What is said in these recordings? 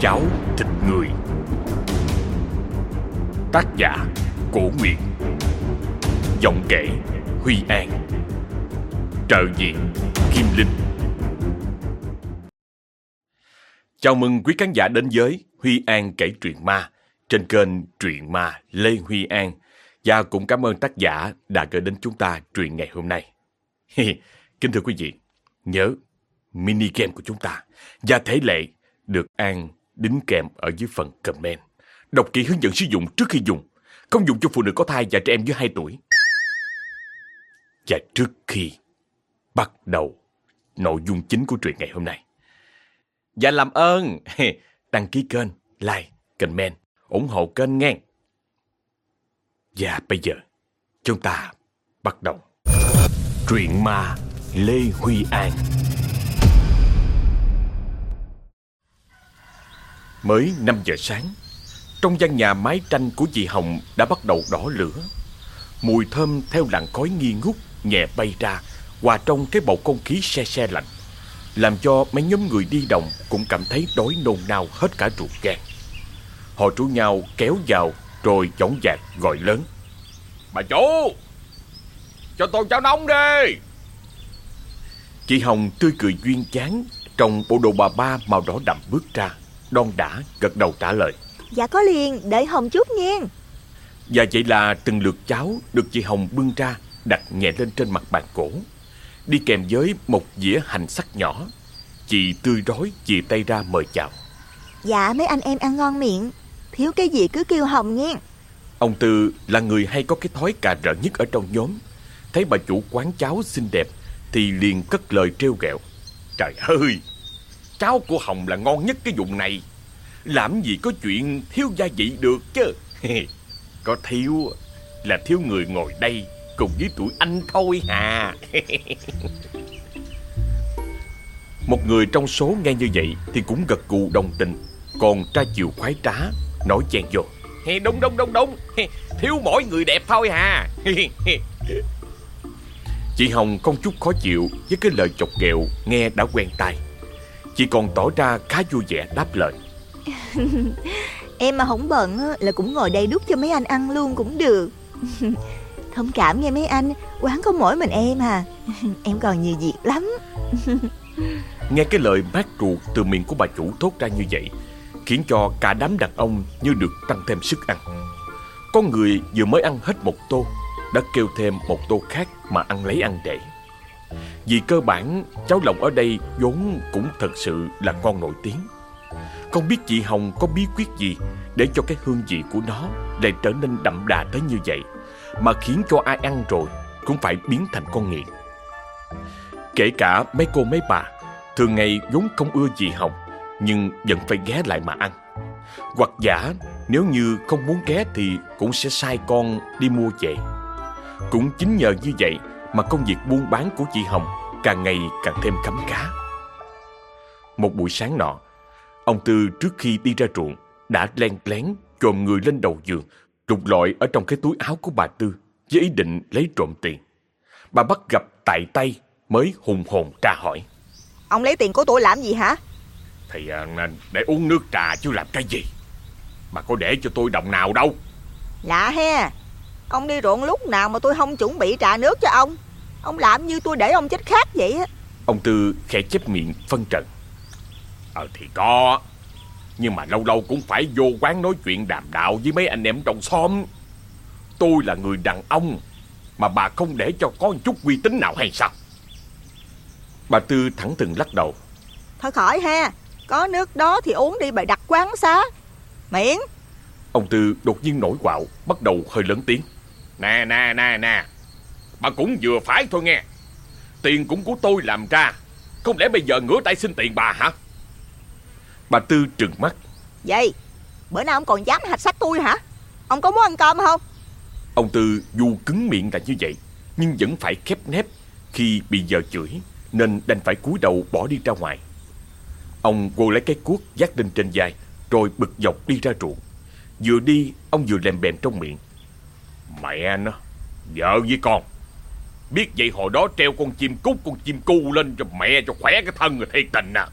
cháo thịt người. Tác giả Cổ Nguyện Giọng kể Huy An. Trợ diện Kim Linh. Chào mừng quý khán giả đến với Huy An kể truyện ma trên kênh Truyện Ma Lê Huy An. Và cũng cảm ơn tác giả đã gửi đến chúng ta truyện ngày hôm nay. Kính thưa quý vị, nhớ mini game của chúng ta và thể lệ được An đính kèm ở dưới phần comment. Đọc kỹ hướng dẫn sử dụng trước khi dùng, không dùng cho phụ nữ có thai và trẻ em dưới 2 tuổi. Và trước khi bắt đầu nội dung chính của truyện ngày hôm nay. Và làm ơn đăng ký kênh, like, comment, ủng hộ kênh nghe. Và bây giờ chúng ta bắt đầu. Truyện ma Lê Huy An Mới 5 giờ sáng Trong gian nhà mái tranh của chị Hồng đã bắt đầu đỏ lửa. Mùi thơm theo làn khói nghi ngút nhẹ bay ra Hòa trong cái bầu không khí se se lạnh Làm cho mấy nhóm người đi đồng cũng cảm thấy đói nôn nao hết cả ruột gan. Họ rủ nhau kéo vào rồi dõng dạc gọi lớn. Bà chủ Cho tôi cháo nóng đi. Chị Hồng tươi cười duyên dáng Trong bộ đồ bà ba màu đỏ đậm bước ra Đon đã gật đầu trả lời. Dạ có liền, đợi Hồng chút nghe. Và vậy là từng lượt cháo Được chị Hồng bưng ra Đặt nhẹ lên trên mặt bàn cổ. Đi kèm với một dĩa hành sắc nhỏ. Chị tươi rói chị tay ra mời chào. Dạ mấy anh em ăn ngon miệng. Thiếu cái gì cứ kêu Hồng nghe. Ông Tư là người hay có cái thói cà rỡ nhất ở trong nhóm. Thấy bà chủ quán cháo xinh đẹp Thì liền cất lời trêu ghẹo. Trời ơi Cháo của Hồng là ngon nhất cái vùng này. Làm gì có chuyện thiếu gia vị được chứ? Có thiếu là thiếu người ngồi đây Cùng với tụi anh thôi hà. Một người trong số nghe như vậy Thì cũng gật gù đồng tình Còn tra chiều khoái trá Nói chen vô. Đúng đúng đúng đúng. Thiếu mỗi người đẹp thôi hà. Chị Hồng không chút khó chịu Với cái lời chọc ghẹo Nghe đã quen tai Chị còn tỏ ra khá vui vẻ đáp lời. Em mà không bận là cũng ngồi đây đút cho mấy anh ăn luôn cũng được. Thông cảm nghe mấy anh Quán có mỗi mình em à. Em còn nhiều việc lắm. Nghe cái lời mát ruột từ miệng của bà chủ thốt ra như vậy Khiến cho cả đám đàn ông như được tăng thêm sức ăn. Có người vừa mới ăn hết một tô Đã kêu thêm một tô khác mà ăn lấy ăn để vì cơ bản, cháu lòng ở đây vốn cũng thật sự là con nổi tiếng. Không biết chị Hồng có bí quyết gì Để cho cái hương vị của nó lại trở nên đậm đà tới như vậy, Mà khiến cho ai ăn rồi cũng phải biến thành con nghiện. Kể cả mấy cô mấy bà, Thường ngày vốn không ưa gì Hồng, Nhưng vẫn phải ghé lại mà ăn. Hoặc giả, nếu như không muốn ghé thì cũng sẽ sai con đi mua về. Cũng chính nhờ như vậy mà công việc buôn bán của chị Hồng càng ngày càng thêm khấm khá. Một buổi sáng nọ, ông Tư trước khi đi ra ruộng đã len lén chồm người lên đầu giường, trục lọi ở trong cái túi áo của bà Tư với ý định lấy trộm tiền. Bà bắt gặp tại tay mới hùng hồn tra hỏi. Ông lấy tiền của tôi làm gì hả? Thì à, để uống nước trà chứ làm cái gì? Bà có để cho tôi đồng nào đâu. Lạ he, Ông đi ruộng lúc nào mà tôi không chuẩn bị trà nước cho ông? Ông làm như tôi để ông chết khác vậy á. Ông Tư khẽ chép miệng phân trần. Ờ thì có. Nhưng mà lâu lâu cũng phải vô quán nói chuyện đàm đạo với mấy anh em trong xóm. Tôi là người đàn ông Mà bà không để cho có chút uy tín nào hay sao? Bà Tư thẳng thừng lắc đầu. Thôi khỏi ha. Có nước đó thì uống đi bà đặt quán xá. Miễn. Ông Tư đột nhiên nổi quạo Bắt đầu hơi lớn tiếng Nè nè nè nè. Bà cũng vừa phải thôi nghe. Tiền cũng của tôi làm ra. Không lẽ bây giờ ngửa tay xin tiền bà hả? Bà Tư trừng mắt. Vậy Bữa nào ông còn dám hạch sách tôi hả? Ông có muốn ăn cơm không? Ông Tư dù cứng miệng là như vậy Nhưng vẫn phải khép nép Khi bị vợ chửi Nên đành phải cúi đầu bỏ đi ra ngoài. Ông quô lấy cái cuốc dắt lên trên vai Rồi bực dọc đi ra ruộng. Vừa đi ông vừa lèm bèm trong miệng Mẹ nó, Vợ với con. Biết vậy hồi đó treo con chim cút, Con chim cu lên cho mẹ, cho khỏe cái thân rồi thiệt tình nè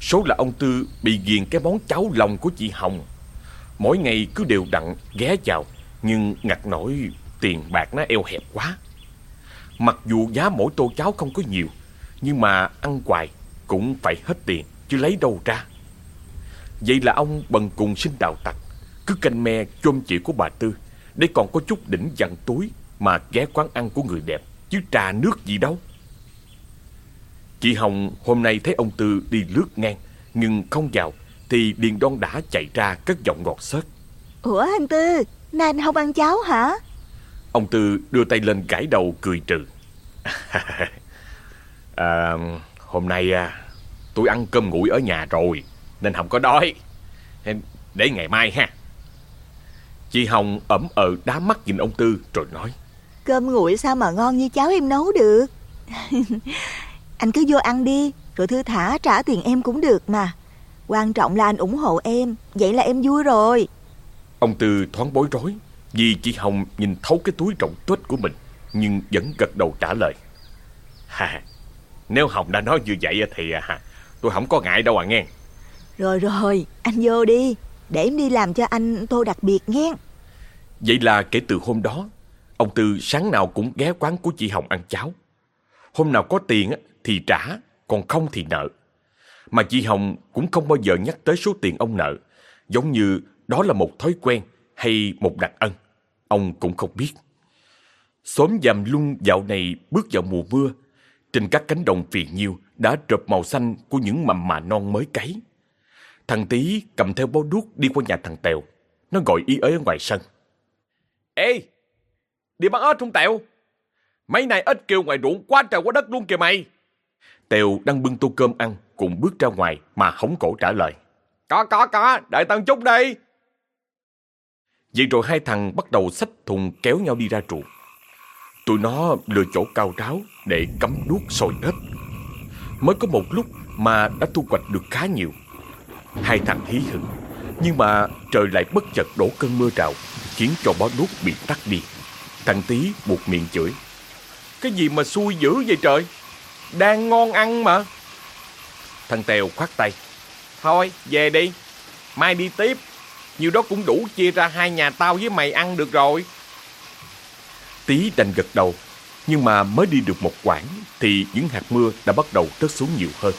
Số là ông Tư bị ghiền cái món cháo lòng của chị Hồng. Mỗi ngày cứ đều đặn ghé vào, Nhưng ngặt nổi tiền bạc nó eo hẹp quá. Mặc dù giá mỗi tô cháo không có nhiều, Nhưng mà ăn hoài cũng phải hết tiền, Chứ lấy đâu ra. Vậy là ông bần cùng sinh đạo tặc. Cứ canh me chôm chị của bà Tư Để còn có chút đỉnh dặn túi Mà ghé quán ăn của người đẹp Chứ trà nước gì đâu. Chị Hồng hôm nay thấy ông Tư đi lướt ngang Nhưng không vào Thì liền đoan đã chạy ra cất giọng ngọt xớt Ủa anh Tư Nay anh không ăn cháo hả? Ông Tư đưa tay lên gãi đầu cười trừ. À, Hôm nay à, tôi ăn cơm nguội ở nhà rồi Nên không có đói. Để ngày mai ha Chị Hồng ẩm ờ đá mắt nhìn ông Tư rồi nói. Cơm nguội sao mà ngon như cháo em nấu được? Anh cứ vô ăn đi Rồi thư thả trả tiền em cũng được mà. Quan trọng là anh ủng hộ em Vậy là em vui rồi. Ông Tư thoáng bối rối Vì chị Hồng nhìn thấu cái túi rộng tuếch của mình Nhưng vẫn gật đầu trả lời. Ha, nếu Hồng đã nói như vậy thì à, tôi không có ngại đâu à nghe. Rồi rồi, anh vô đi để em đi làm cho anh tô đặc biệt nghe. Vậy là kể từ hôm đó, Ông Tư sáng nào cũng ghé quán của chị Hồng ăn cháo. Hôm nào có tiền thì trả, Còn không thì nợ. Mà chị Hồng cũng không bao giờ nhắc tới số tiền ông nợ, Giống như đó là một thói quen hay một đặc ân. Ông cũng không biết. Xóm dàm lung dạo này bước vào mùa mưa, trên các cánh đồng phiền nhiêu đã trộp màu xanh của những mầm mà non mới cấy. Thằng Tý cầm theo bó đuốc đi qua nhà thằng Tèo. Nó gọi ý ới ở ngoài sân. Ê! Đi bắt ếch không Tèo? Mấy này ếch kêu ngoài ruộng quá trời quá đất luôn kìa mày. Tèo đang bưng tô cơm ăn cùng bước ra ngoài mà hóng cổ trả lời. Có, có, có, đợi tao chút đi. Vậy rồi hai thằng bắt đầu xách thùng kéo nhau đi ra ruộng. Tụi nó lựa chỗ cao ráo để cắm đuốc sồi ếch. Mới có một lúc mà đã thu hoạch được khá nhiều. Hai thằng hí hửng, nhưng mà trời lại bất chợt đổ cơn mưa rào, khiến cho bó đuốc bị tắt đi. Thằng Tý buộc miệng chửi. Cái gì mà xui dữ vậy trời? Đang ngon ăn mà. Thằng Tèo khoát tay. Thôi, về đi. Mai đi tiếp. Nhiều đó cũng đủ chia ra hai nhà tao với mày ăn được rồi. Tí đành gật đầu, nhưng mà mới đi được một quãng thì những hạt mưa đã bắt đầu rớt xuống nhiều hơn.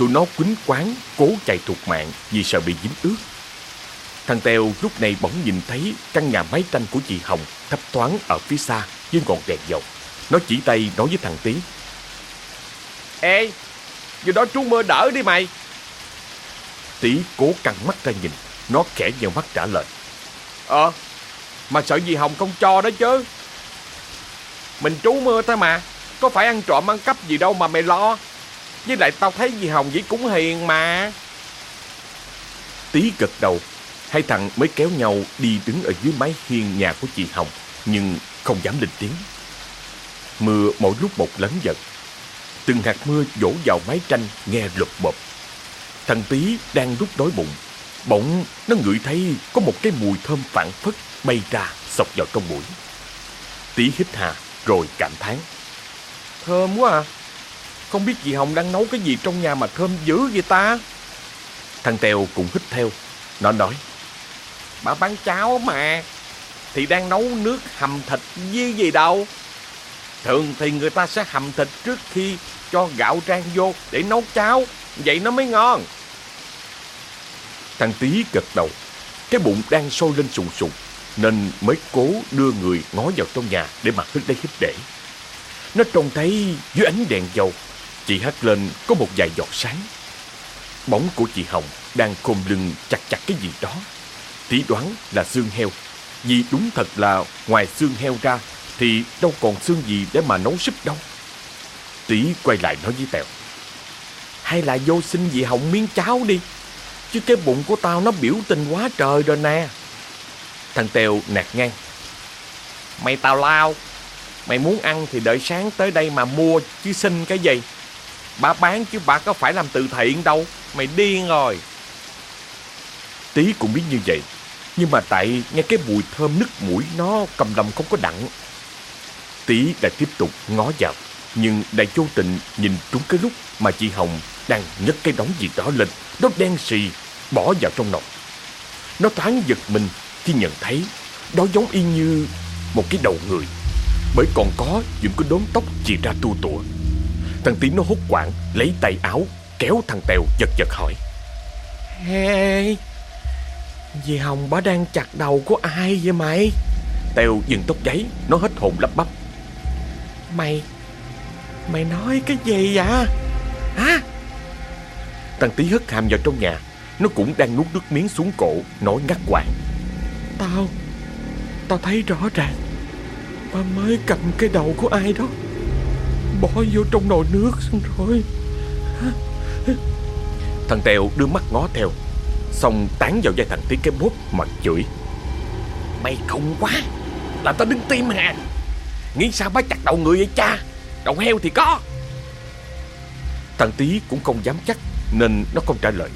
Tụi nó quýnh quán, cố chạy thuộc mạng vì sợ bị dính ướt. Thằng Tèo lúc này bỗng nhìn thấy căn nhà máy tranh của chị Hồng thấp thoáng ở phía xa với ngọn đèn dầu. Nó chỉ tay nói với thằng Tí. Ê, giờ đó trú mưa đỡ đi mày. Tí cố căng mắt ra nhìn, nó khẽ nheo mắt trả lời. Ờ, mà sợ gì Hồng không cho đó chứ. Mình trú mưa thôi mà Có phải ăn trộm ăn cắp gì đâu mà mày lo Với lại tao thấy dì Hồng dĩ cũng hiền mà. Tí gật đầu Hai thằng mới kéo nhau đi đứng ở dưới mái hiên nhà của chị Hồng Nhưng không dám lên tiếng. Mưa mỗi lúc một lớn dần. Từng hạt mưa vỗ vào mái tranh nghe lụp bộp. Thằng Tí đang rút đói bụng. Bỗng nó ngửi thấy có một cái mùi thơm phản phất bay ra sọc vào trong mũi. Tí hít hà rồi cảm thán. Thơm quá à Không biết dì Hồng đang nấu cái gì trong nhà mà thơm dữ vậy ta? Thằng Tèo cũng hít theo. Nó nói Bà bán cháo mà. Thì đang nấu nước hầm thịt với gì đâu? Thường thì người ta sẽ hầm thịt trước khi cho gạo rang vô để nấu cháo. Vậy nó mới ngon. Thằng Tí gật đầu. Cái bụng đang sôi lên sùng sùng nên mới cố đưa người ngó vào trong nhà để mà hít lấy hít để. Nó trông thấy dưới ánh đèn dầu, chị hắt lên có một vài giọt sáng. Bóng của chị Hồng đang khom lưng chặt chặt cái gì đó. Tí đoán là xương heo, vì đúng thật là ngoài xương heo ra thì đâu còn xương gì để mà nấu súp đâu. Tí quay lại nói với Tèo. Hay là vô xin dì Hồng miếng cháo đi, chứ cái bụng của tao nó biểu tình quá trời rồi nè. Thằng Tèo nạt ngang Mày tào lao Mày muốn ăn thì đợi sáng tới đây mà mua Chứ xin cái gì Bà bán chứ bà có phải làm từ thiện đâu Mày điên rồi Tí cũng biết như vậy Nhưng mà tại nghe cái mùi thơm nức mũi Nó cầm lòng không có đặng Tí đã tiếp tục ngó vào Nhưng đại vô tình nhìn trúng cái lúc Mà chị Hồng đang nhấc cái đống gì đó lên, nó đen xì, bỏ vào trong nồi. Nó thoáng giật mình khi nhận thấy đó giống y như một cái đầu người, bởi còn có những cái đốm tóc chì ra tu tụa. Thằng Tiến nó hốt quảng, lấy tay áo, kéo thằng Tèo giật giật hỏi. Hey, dì Hồng bà đang chặt đầu của ai vậy mày? Tèo dừng tóc giấy, nó hết hồn lắp bắp. Mày, mày nói cái gì vậy? Hả? Thằng Tí hất hàm vào trong nhà, nó cũng đang nuốt nước miếng xuống cổ, nói ngắt quãng. Tao, tao thấy rõ ràng, bà mới cầm cái đầu của ai đó, bỏ vô trong nồi nước xong rồi. Thằng Tèo đưa mắt ngó theo Xong tán vào vai thằng Tí cái bốp mà chửi. Mày khùng quá Làm tao đứng tim hà Nghĩ sao bá chặt đầu người vậy cha? Đầu heo thì có. Thằng Tí cũng không dám chắc Nên nó không trả lời.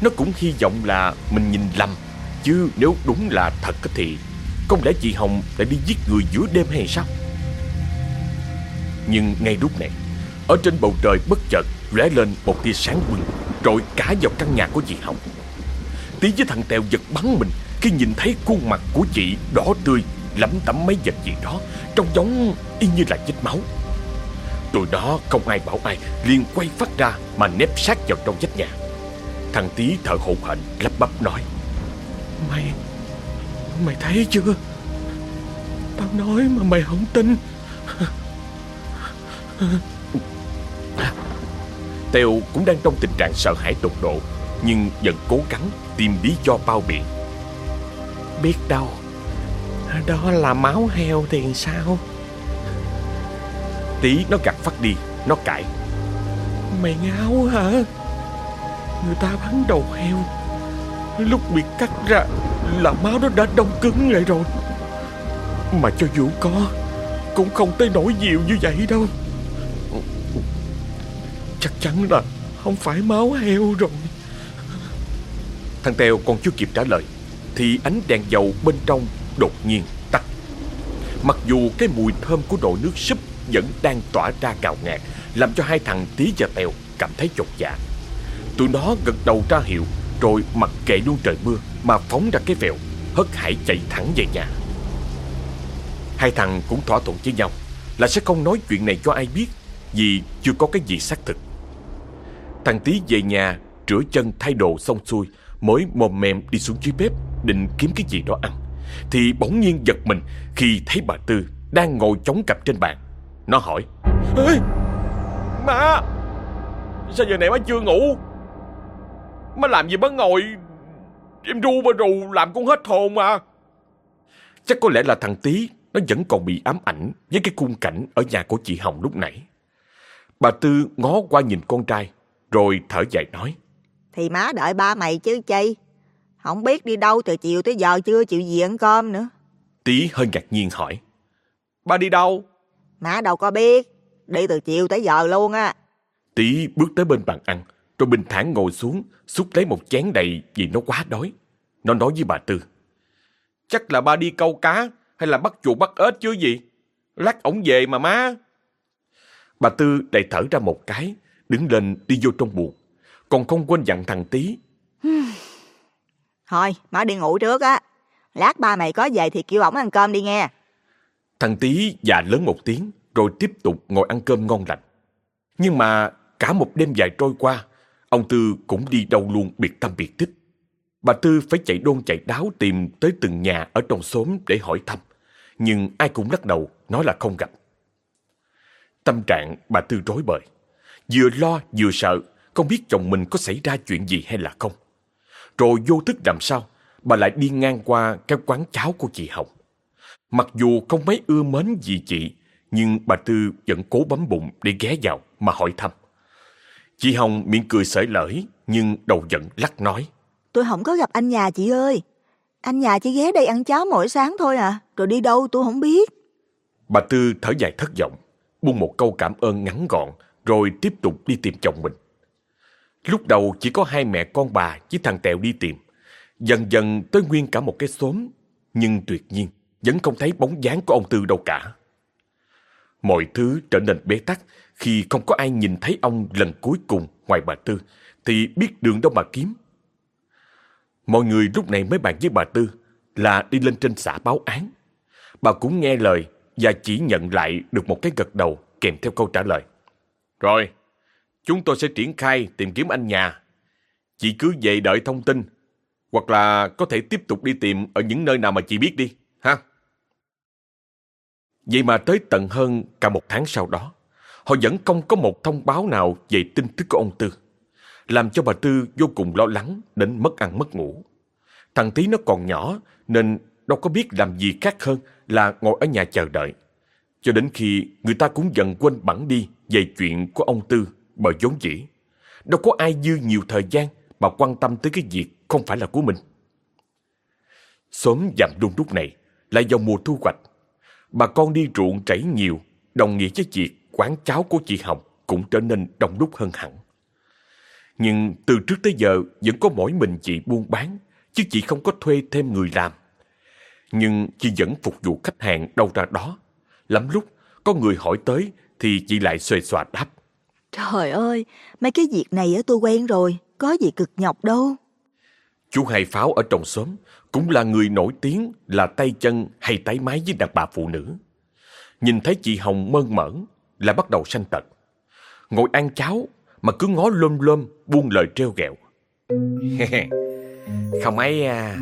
Nó cũng hy vọng là mình nhìn lầm Chứ nếu đúng là thật thì Không lẽ chị Hồng lại đi giết người giữa đêm hay sao nhưng ngay lúc này, Ở trên bầu trời bất chợt lóe lên một tia sáng bừng Rồi cả vào căn nhà của chị Hồng. Tí với thằng Tèo giật bắn mình Khi nhìn thấy khuôn mặt của chị đỏ tươi Lắm tắm mấy vật gì đó, Trông giống y như là vết máu. Tụi đó không ai bảo ai, liền quay phát ra mà nép sát vào trong vách nhà. Thằng Tí thở hổn hển, lắp bắp nói, Mày Mày thấy chưa? Tao nói mà mày không tin. Tèo cũng đang trong tình trạng sợ hãi tột độ Nhưng vẫn cố gắng tìm lý do bao biện. Biết đâu Đó là máu heo thì sao? Tí nó gạt phát đi Nó cãi. Mày ngáo hả? Người ta bắn đầu heo Lúc bị cắt ra Là máu nó đã đông cứng lại rồi. Mà cho dù có Cũng không tới nỗi nhiều như vậy đâu Chắc chắn là Không phải máu heo rồi. Thằng Tèo còn chưa kịp trả lời, Thì ánh đèn dầu bên trong đột nhiên tắt. Mặc dù cái mùi thơm của nồi nước súp Vẫn đang tỏa ra ngào ngạt, Làm cho hai thằng Tí và Tèo cảm thấy chột dạ. Tụi nó gật đầu ra hiệu, Rồi mặc kệ luôn trời mưa Mà phóng ra cái vẹo Hất hải chạy thẳng về nhà. Hai thằng cũng thỏa thuận với nhau Là sẽ không nói chuyện này cho ai biết Vì chưa có cái gì xác thực. Thằng Tí về nhà Rửa chân thay đồ xong xuôi Mới mồm mềm đi xuống dưới bếp Định kiếm cái gì đó ăn. Thì bỗng nhiên giật mình Khi thấy bà Tư đang ngồi chống cặp trên bàn. Nó hỏi Ê, Má Sao giờ này má chưa ngủ? Má làm gì má ngồi? Em ru mà rù làm cũng hết hồn mà. Chắc có lẽ là thằng Tí Nó vẫn còn bị ám ảnh Với cái khung cảnh ở nhà của chị Hồng lúc nãy. Bà Tư ngó qua nhìn con trai rồi thở dài nói Thì má đợi ba mày chứ chi. Không biết đi đâu từ chiều tới giờ chưa chịu gì ăn cơm nữa. Tí hơi ngạc nhiên hỏi Ba đi đâu Má đâu có biết. Đi từ chiều tới giờ luôn á. Tí bước tới bên bàn ăn Rồi bình thản ngồi xuống Xúc lấy một chén đầy vì nó quá đói Nó nói với bà Tư Chắc là ba đi câu cá Hay là bắt chuột bắt ếch chứ gì Lát ổng về mà má Bà Tư đầy thở ra một cái Đứng lên đi vô trong buồng Còn không quên dặn thằng Tí Thôi, má đi ngủ trước á. Lát ba mày có về thì kêu ổng ăn cơm đi nghe. Thằng Tí già lớn một tiếng Rồi tiếp tục ngồi ăn cơm ngon lành Nhưng mà cả một đêm dài trôi qua Ông Tư cũng đi đâu luôn biệt tâm biệt tích Bà Tư phải chạy đôn chạy đáo tìm tới từng nhà ở trong xóm để hỏi thăm. Nhưng ai cũng lắc đầu, nói là không gặp. Tâm trạng bà Tư rối bời. Vừa lo vừa sợ, không biết chồng mình có xảy ra chuyện gì hay là không. Rồi vô thức làm sao, bà lại đi ngang qua cái quán cháo của chị Hồng. Mặc dù không mấy ưa mến gì chị, nhưng bà Tư vẫn cố bấm bụng để ghé vào mà hỏi thăm. Chị Hồng miệng cười sởi lởi, nhưng đầu giận lắc nói. Tôi không có gặp anh nhà chị ơi. Anh nhà chỉ ghé đây ăn cháo mỗi sáng thôi à. Rồi đi đâu tôi không biết. Bà Tư thở dài thất vọng, buông một câu cảm ơn ngắn gọn, rồi tiếp tục đi tìm chồng mình. Lúc đầu chỉ có hai mẹ con bà với thằng Tèo đi tìm. Dần dần tới nguyên cả một cái xóm, nhưng tuyệt nhiên vẫn không thấy bóng dáng của ông Tư đâu cả. Mọi thứ trở nên bế tắc khi không có ai nhìn thấy ông lần cuối cùng ngoài bà Tư, thì biết đường đâu mà kiếm. Mọi người lúc này mới bàn với bà Tư là đi lên trên xã báo án. Bà cũng nghe lời và chỉ nhận lại được một cái gật đầu kèm theo câu trả lời. Rồi, chúng tôi sẽ triển khai tìm kiếm anh nhà. Chị cứ về đợi thông tin, hoặc là có thể tiếp tục đi tìm ở những nơi nào mà chị biết đi, ha? Vậy mà tới tận hơn cả một tháng sau đó, họ vẫn không có một thông báo nào về tin tức của ông Tư, làm cho bà Tư vô cùng lo lắng đến mất ăn mất ngủ. Thằng tí nó còn nhỏ nên đâu có biết làm gì khác hơn là ngồi ở nhà chờ đợi. Cho đến khi người ta cũng dần quên bẵng đi về chuyện của ông Tư bởi vốn dĩ. Đâu có ai dư nhiều thời gian mà quan tâm tới cái việc không phải là của mình. Sớm dặm đun lúc này lại vào mùa thu hoạch. Bà con đi ruộng chảy nhiều, đồng nghĩa với việc quán cháo của chị Hồng cũng trở nên đông đúc hơn hẳn. Nhưng từ trước tới giờ vẫn có mỗi mình chị buôn bán, chứ chị không có thuê thêm người làm. Nhưng chị vẫn phục vụ khách hàng đâu ra đó. Lắm lúc, có người hỏi tới thì chị lại xuề xòa đáp. Trời ơi, mấy cái việc này tôi quen rồi, có gì cực nhọc đâu. Chú Hai Pháo ở trong xóm cũng là người nổi tiếng là tay chân hay tái mái với đàn bà phụ nữ. Nhìn thấy chị Hồng mơn mởn là bắt đầu sanh tật. Ngồi ăn cháo mà cứ ngó lôm lôm buông lời treo ghẹo. Không ấy à,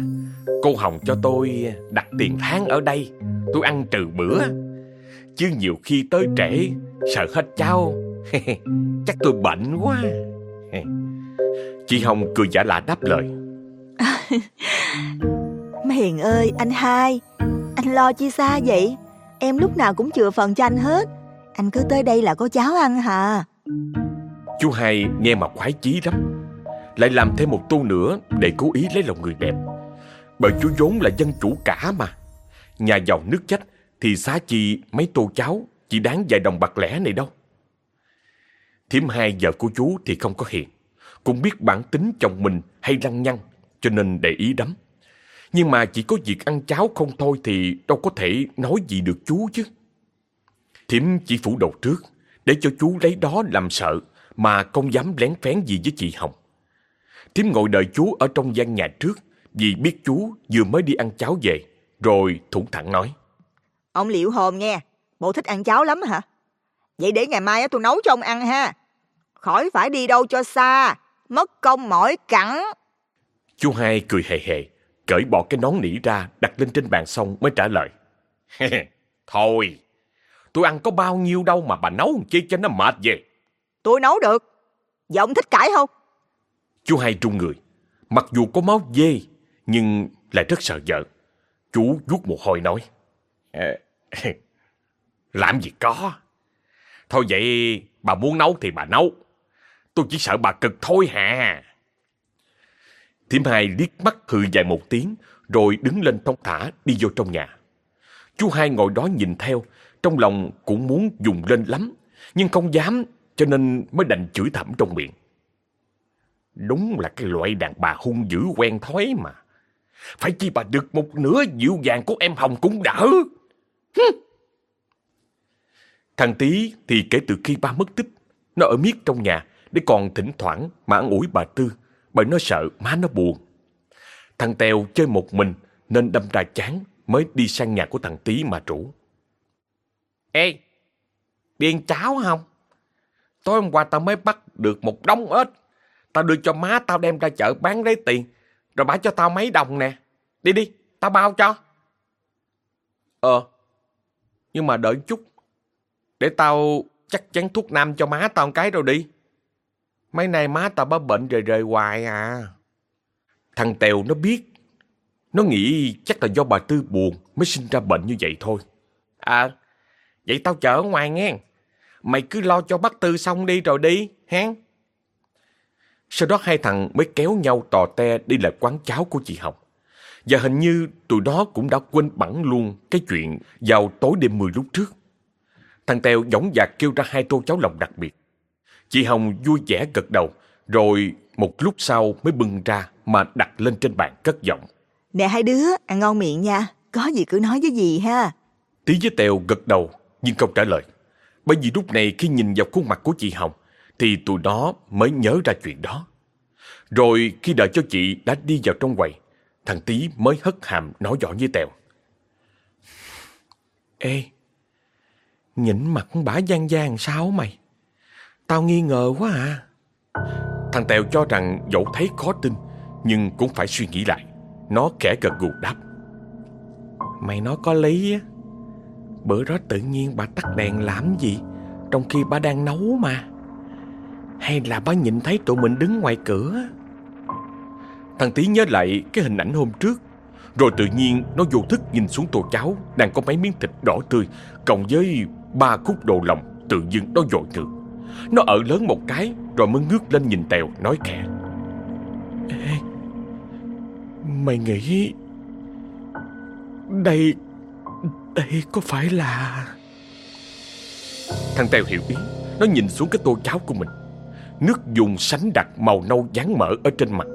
cô Hồng cho tôi đặt tiền tháng ở đây, tôi ăn trừ bữa. Chứ nhiều khi tới trễ, sợ hết cháo, chắc tôi bệnh quá. Chị Hồng cười giả lạ đáp lời. Hiền ơi, anh hai, anh lo chi xa vậy? Em lúc nào cũng chừa phần cho anh hết. Anh cứ tới đây là có cháo ăn hả? Chú hai nghe mà khoái chí lắm. Lại làm thêm một tô nữa để cố ý lấy lòng người đẹp. Bởi chú vốn là dân chủ cả mà. Nhà giàu nước chách thì xá chi mấy tô cháo chỉ đáng vài đồng bạc lẻ này đâu. Thiếm hai vợ của chú thì không có hiền. Cũng biết bản tính chồng mình hay lăng nhăng, cho nên để ý đắm. Nhưng mà chỉ có việc ăn cháo không thôi thì đâu có thể nói gì được chú chứ. Thiểm chỉ phủ đầu trước, để cho chú lấy đó làm sợ, mà không dám lén phén gì với chị Hồng. Thiểm ngồi đợi chú ở trong gian nhà trước, vì biết chú vừa mới đi ăn cháo về, rồi thủng thẳng nói. Ông liệu hồn nghe, bộ thích ăn cháo lắm hả? Vậy để ngày mai tôi nấu cho ông ăn ha. Khỏi phải đi đâu cho xa, mất công mỏi cẳng. Chú hai cười hề hề, cởi bỏ cái nón nỉ ra đặt lên trên bàn xong mới trả lời. Thôi, tôi ăn có bao nhiêu đâu mà bà nấu chi cho nó mệt về. Tôi nấu được. Vậy ông thích cãi không? Chú hai trung người. Mặc dù có máu dê, nhưng lại rất sợ vợ. Chú vuốt một hồi nói. Làm gì có. Thôi vậy bà muốn nấu thì bà nấu. Tôi chỉ sợ bà cực thôi hà. Thiểm hai liếc mắt hừ dài một tiếng, rồi đứng lên thông thả đi vô trong nhà. Chú hai ngồi đó nhìn theo, trong lòng cũng muốn dùng lên lắm, nhưng không dám, cho nên mới đành chửi thầm trong miệng. Đúng là cái loại đàn bà hung dữ quen thói mà. Phải chi bà được một nửa dịu dàng của em Hồng cũng đỡ. Thằng Tý thì kể từ khi ba mất tích, nó ở miết trong nhà để còn thỉnh thoảng mà ăn ủi bà Tư bởi nó sợ má nó buồn. Thằng Tèo chơi một mình nên đâm ra chán mới đi sang nhà của thằng Tý mà rủ. Ê, đi ăn cháo không? Tối hôm qua tao mới bắt được một đống ếch. Tao đưa cho má tao đem ra chợ bán lấy tiền. Rồi bả cho tao mấy đồng nè. Đi đi, tao bao cho. Ờ, nhưng mà đợi chút. Để tao chắc chắn thuốc nam cho má tao một cái rồi đi. Mấy nay má tao bá bệnh rời rời hoài à. Thằng Tèo nó biết. Nó nghĩ chắc là do bà Tư buồn mới sinh ra bệnh như vậy thôi. À, vậy tao chở ở ngoài nghe. Mày cứ lo cho bác Tư xong đi rồi đi, hén. Sau đó hai thằng mới kéo nhau tò te đi lại quán cháo của chị Hồng. Và hình như tụi nó cũng đã quên bẵng luôn cái chuyện vào tối đêm 10 lúc trước. Thằng Tèo dõng dạc kêu ra hai tô cháo lòng đặc biệt. Chị Hồng vui vẻ gật đầu, rồi một lúc sau mới bưng ra mà đặt lên trên bàn cất giọng. Nè hai đứa, ăn ngon miệng nha, có gì cứ nói với gì ha. Tí với Tèo gật đầu nhưng không trả lời. Bởi vì lúc này khi nhìn vào khuôn mặt của chị Hồng thì tụi nó mới nhớ ra chuyện đó. Rồi khi đợi cho chị đã đi vào trong quầy, thằng Tý mới hất hàm nói rõ với Tèo. Ê, nhìn mặt bả gian gian sao mày? Tao nghi ngờ quá à. Thằng Tèo cho rằng dẫu thấy khó tin, nhưng cũng phải suy nghĩ lại. Nó kẻ gật gù đáp. Mày nói có lý á. Bữa đó tự nhiên bà tắt đèn làm gì Trong khi bà đang nấu mà Hay là bà nhìn thấy tụi mình đứng ngoài cửa Thằng Tí nhớ lại cái hình ảnh hôm trước. Rồi tự nhiên nó vô thức nhìn xuống tô cháo Đang có mấy miếng thịt đỏ tươi Cộng với ba khúc đồ lòng Tự dưng nó dội ngược. Nó ở lớn một cái Rồi mới ngước lên nhìn Tèo nói khẽ. Ê, Mày nghĩ Đây Đây có phải là Thằng Tèo hiểu ý Nó nhìn xuống cái tô cháo của mình. Nước dùng sánh đặc màu nâu dán mỡ ở trên mặt.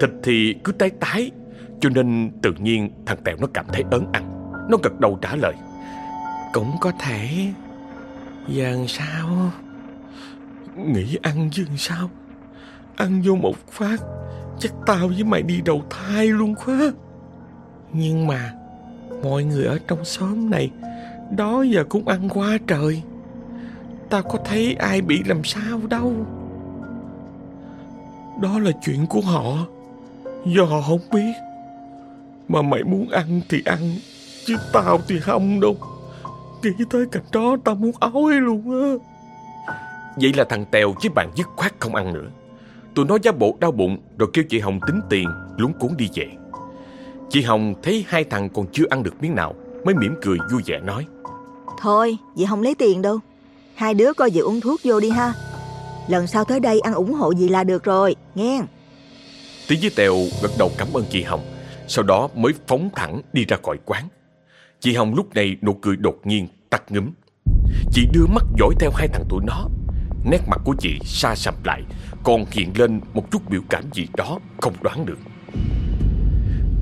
Thịt thì cứ tái tái, Cho nên tự nhiên thằng Tèo nó cảm thấy ớn ăn. Nó gật đầu trả lời, Cũng có thể. Giờ sao? Nghĩ ăn chứ sao? Ăn vô một phát, Chắc tao với mày đi đầu thai luôn quá. Nhưng mà Mọi người ở trong xóm này Đó giờ cũng ăn qua trời. Tao có thấy ai bị làm sao đâu. Đó là chuyện của họ. Do họ không biết. Mà mày muốn ăn thì ăn Chứ tao thì không đâu. Nghĩ tới cảnh đó tao muốn ói luôn á. Vậy là thằng Tèo với bạn dứt khoát không ăn nữa. Tụi nó giả bộ đau bụng Rồi kêu chị Hồng tính tiền Lúng cuốn đi về. Chị Hồng thấy hai thằng còn chưa ăn được miếng nào Mới mỉm cười vui vẻ nói. Thôi, dì không lấy tiền đâu. Hai đứa coi dự uống thuốc vô đi ha. Lần sau tới đây ăn ủng hộ gì là được rồi, nghe. Tí với Tèo gật đầu cảm ơn chị Hồng. Sau đó mới phóng thẳng đi ra khỏi quán. Chị Hồng lúc này nụ cười đột nhiên tắt ngấm Chị đưa mắt dõi theo hai thằng tụi nó. Nét mặt của chị xa sầm lại Còn hiện lên một chút biểu cảm gì đó không đoán được.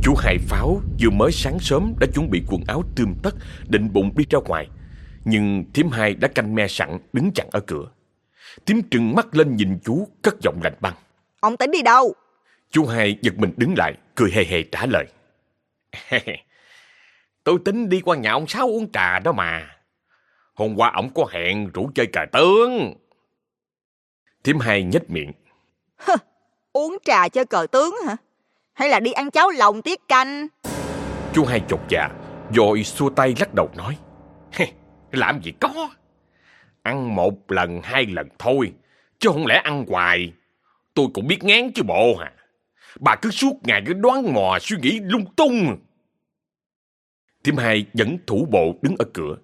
Chú Hải Pháo vừa mới sáng sớm đã chuẩn bị quần áo tươm tất Định bụng đi ra ngoài Nhưng thím hai đã canh me sẵn đứng chặn ở cửa. Thím trừng mắt lên nhìn chú cất giọng lạnh băng. Ông tính đi đâu? Chú hai giật mình đứng lại Cười hề hề trả lời. Tôi tính đi qua nhà ông Sáu uống trà đó mà. Hôm qua ổng có hẹn rủ chơi cờ tướng. Thím hai nhếch miệng. Uống trà chơi cờ tướng hả? Hay là đi ăn cháo lòng tiết canh? Chú hai chột dạ Rồi xua tay lắc đầu nói. Làm gì có Ăn một lần hai lần thôi Chứ không lẽ ăn hoài? Tôi cũng biết ngán chứ bộ hả Bà cứ suốt ngày cứ đoán mò suy nghĩ lung tung. Thím hai vẫn thủ bộ đứng ở cửa.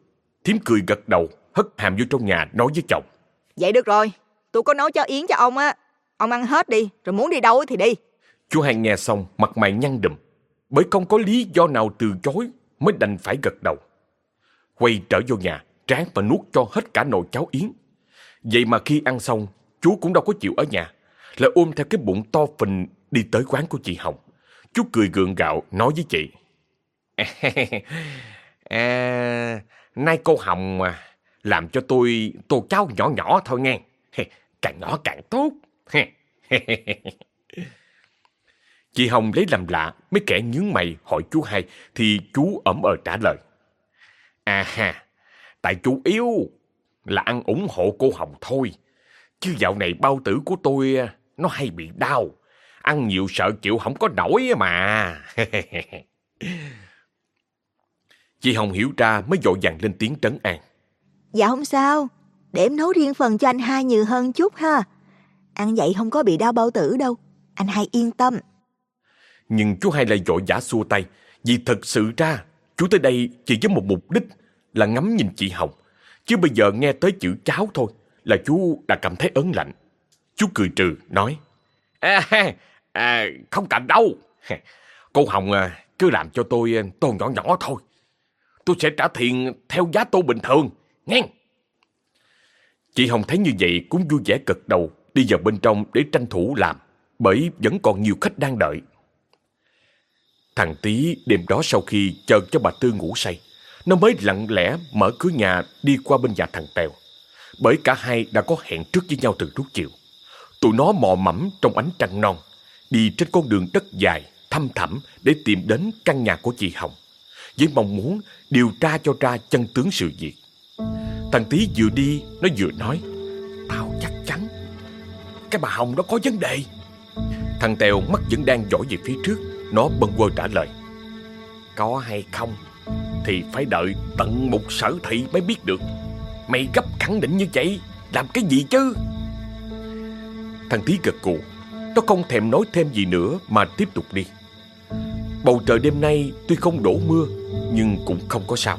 Thím cười gật đầu Hất hàm vô trong nhà nói với chồng. Vậy được rồi, tôi có nấu cháo yến cho ông á. Ông ăn hết đi, rồi muốn đi đâu thì đi. Chú hai nghe xong mặt mày nhăn đùm. Bởi không có lý do nào từ chối Mới đành phải gật đầu. Quay trở vô nhà Tráng và nuốt cho hết cả nồi cháo yến. Vậy mà khi ăn xong Chú cũng đâu có chịu ở nhà Lại ôm theo cái bụng to phình Đi tới quán của chị Hồng. Chú cười gượng gạo nói với chị. À, Nay cô Hồng mà Làm cho tôi tô cháo nhỏ nhỏ thôi nghe. Càng nhỏ càng tốt. Chị Hồng lấy làm lạ, mấy kẻ nhướng mày hỏi chú hai, thì chú ẩm ờ trả lời. À ha, tại chú yếu là ăn ủng hộ cô Hồng thôi. Chứ dạo này bao tử của tôi nó hay bị đau. Ăn nhiều sợ chịu không có nổi mà. chị Hồng hiểu ra mới dội vàng lên tiếng trấn an. Dạ không sao, để em nấu riêng phần cho anh hai nhiều hơn chút ha. Ăn vậy không có bị đau bao tử đâu. Anh hai yên tâm. Nhưng chú hai lại vội giả xua tay. Vì thật sự ra, chú tới đây chỉ với một mục đích là ngắm nhìn chị Hồng. Chứ bây giờ nghe tới chữ cháu thôi là chú đã cảm thấy ớn lạnh. Chú cười trừ, nói. À, à, không cần đâu. Cô Hồng à, cứ làm cho tôi à, tô nhỏ nhỏ thôi. Tôi sẽ trả tiền theo giá tô bình thường, nghe. Chị Hồng thấy như vậy cũng vui vẻ cực đầu đi vào bên trong để tranh thủ làm, bởi vẫn còn nhiều khách đang đợi. Thằng Tý đêm đó sau khi chờ cho bà Tư ngủ say, nó mới lặng lẽ mở cửa nhà đi qua bên nhà thằng Tèo. Bởi cả hai đã có hẹn trước với nhau từ lúc chiều. Tụi nó mò mẫm trong ánh trăng non, Đi trên con đường đất dài, Thăm thẳm để tìm đến căn nhà của chị Hồng, Với mong muốn điều tra cho ra chân tướng sự việc. Thằng Tý vừa đi, Nó vừa nói, Tao chắc chắn Cái bà Hồng đó có vấn đề. Thằng Tèo mắt vẫn đang dõi về phía trước, Nó bâng quơ trả lời, Có hay không? Thì phải đợi tận một sở thị mới biết được. Mày gấp khẳng định như vậy, Làm cái gì chứ? Thằng Tí gật cụ Nó không thèm nói thêm gì nữa, Mà tiếp tục đi. Bầu trời đêm nay tuy không đổ mưa, Nhưng cũng không có sao.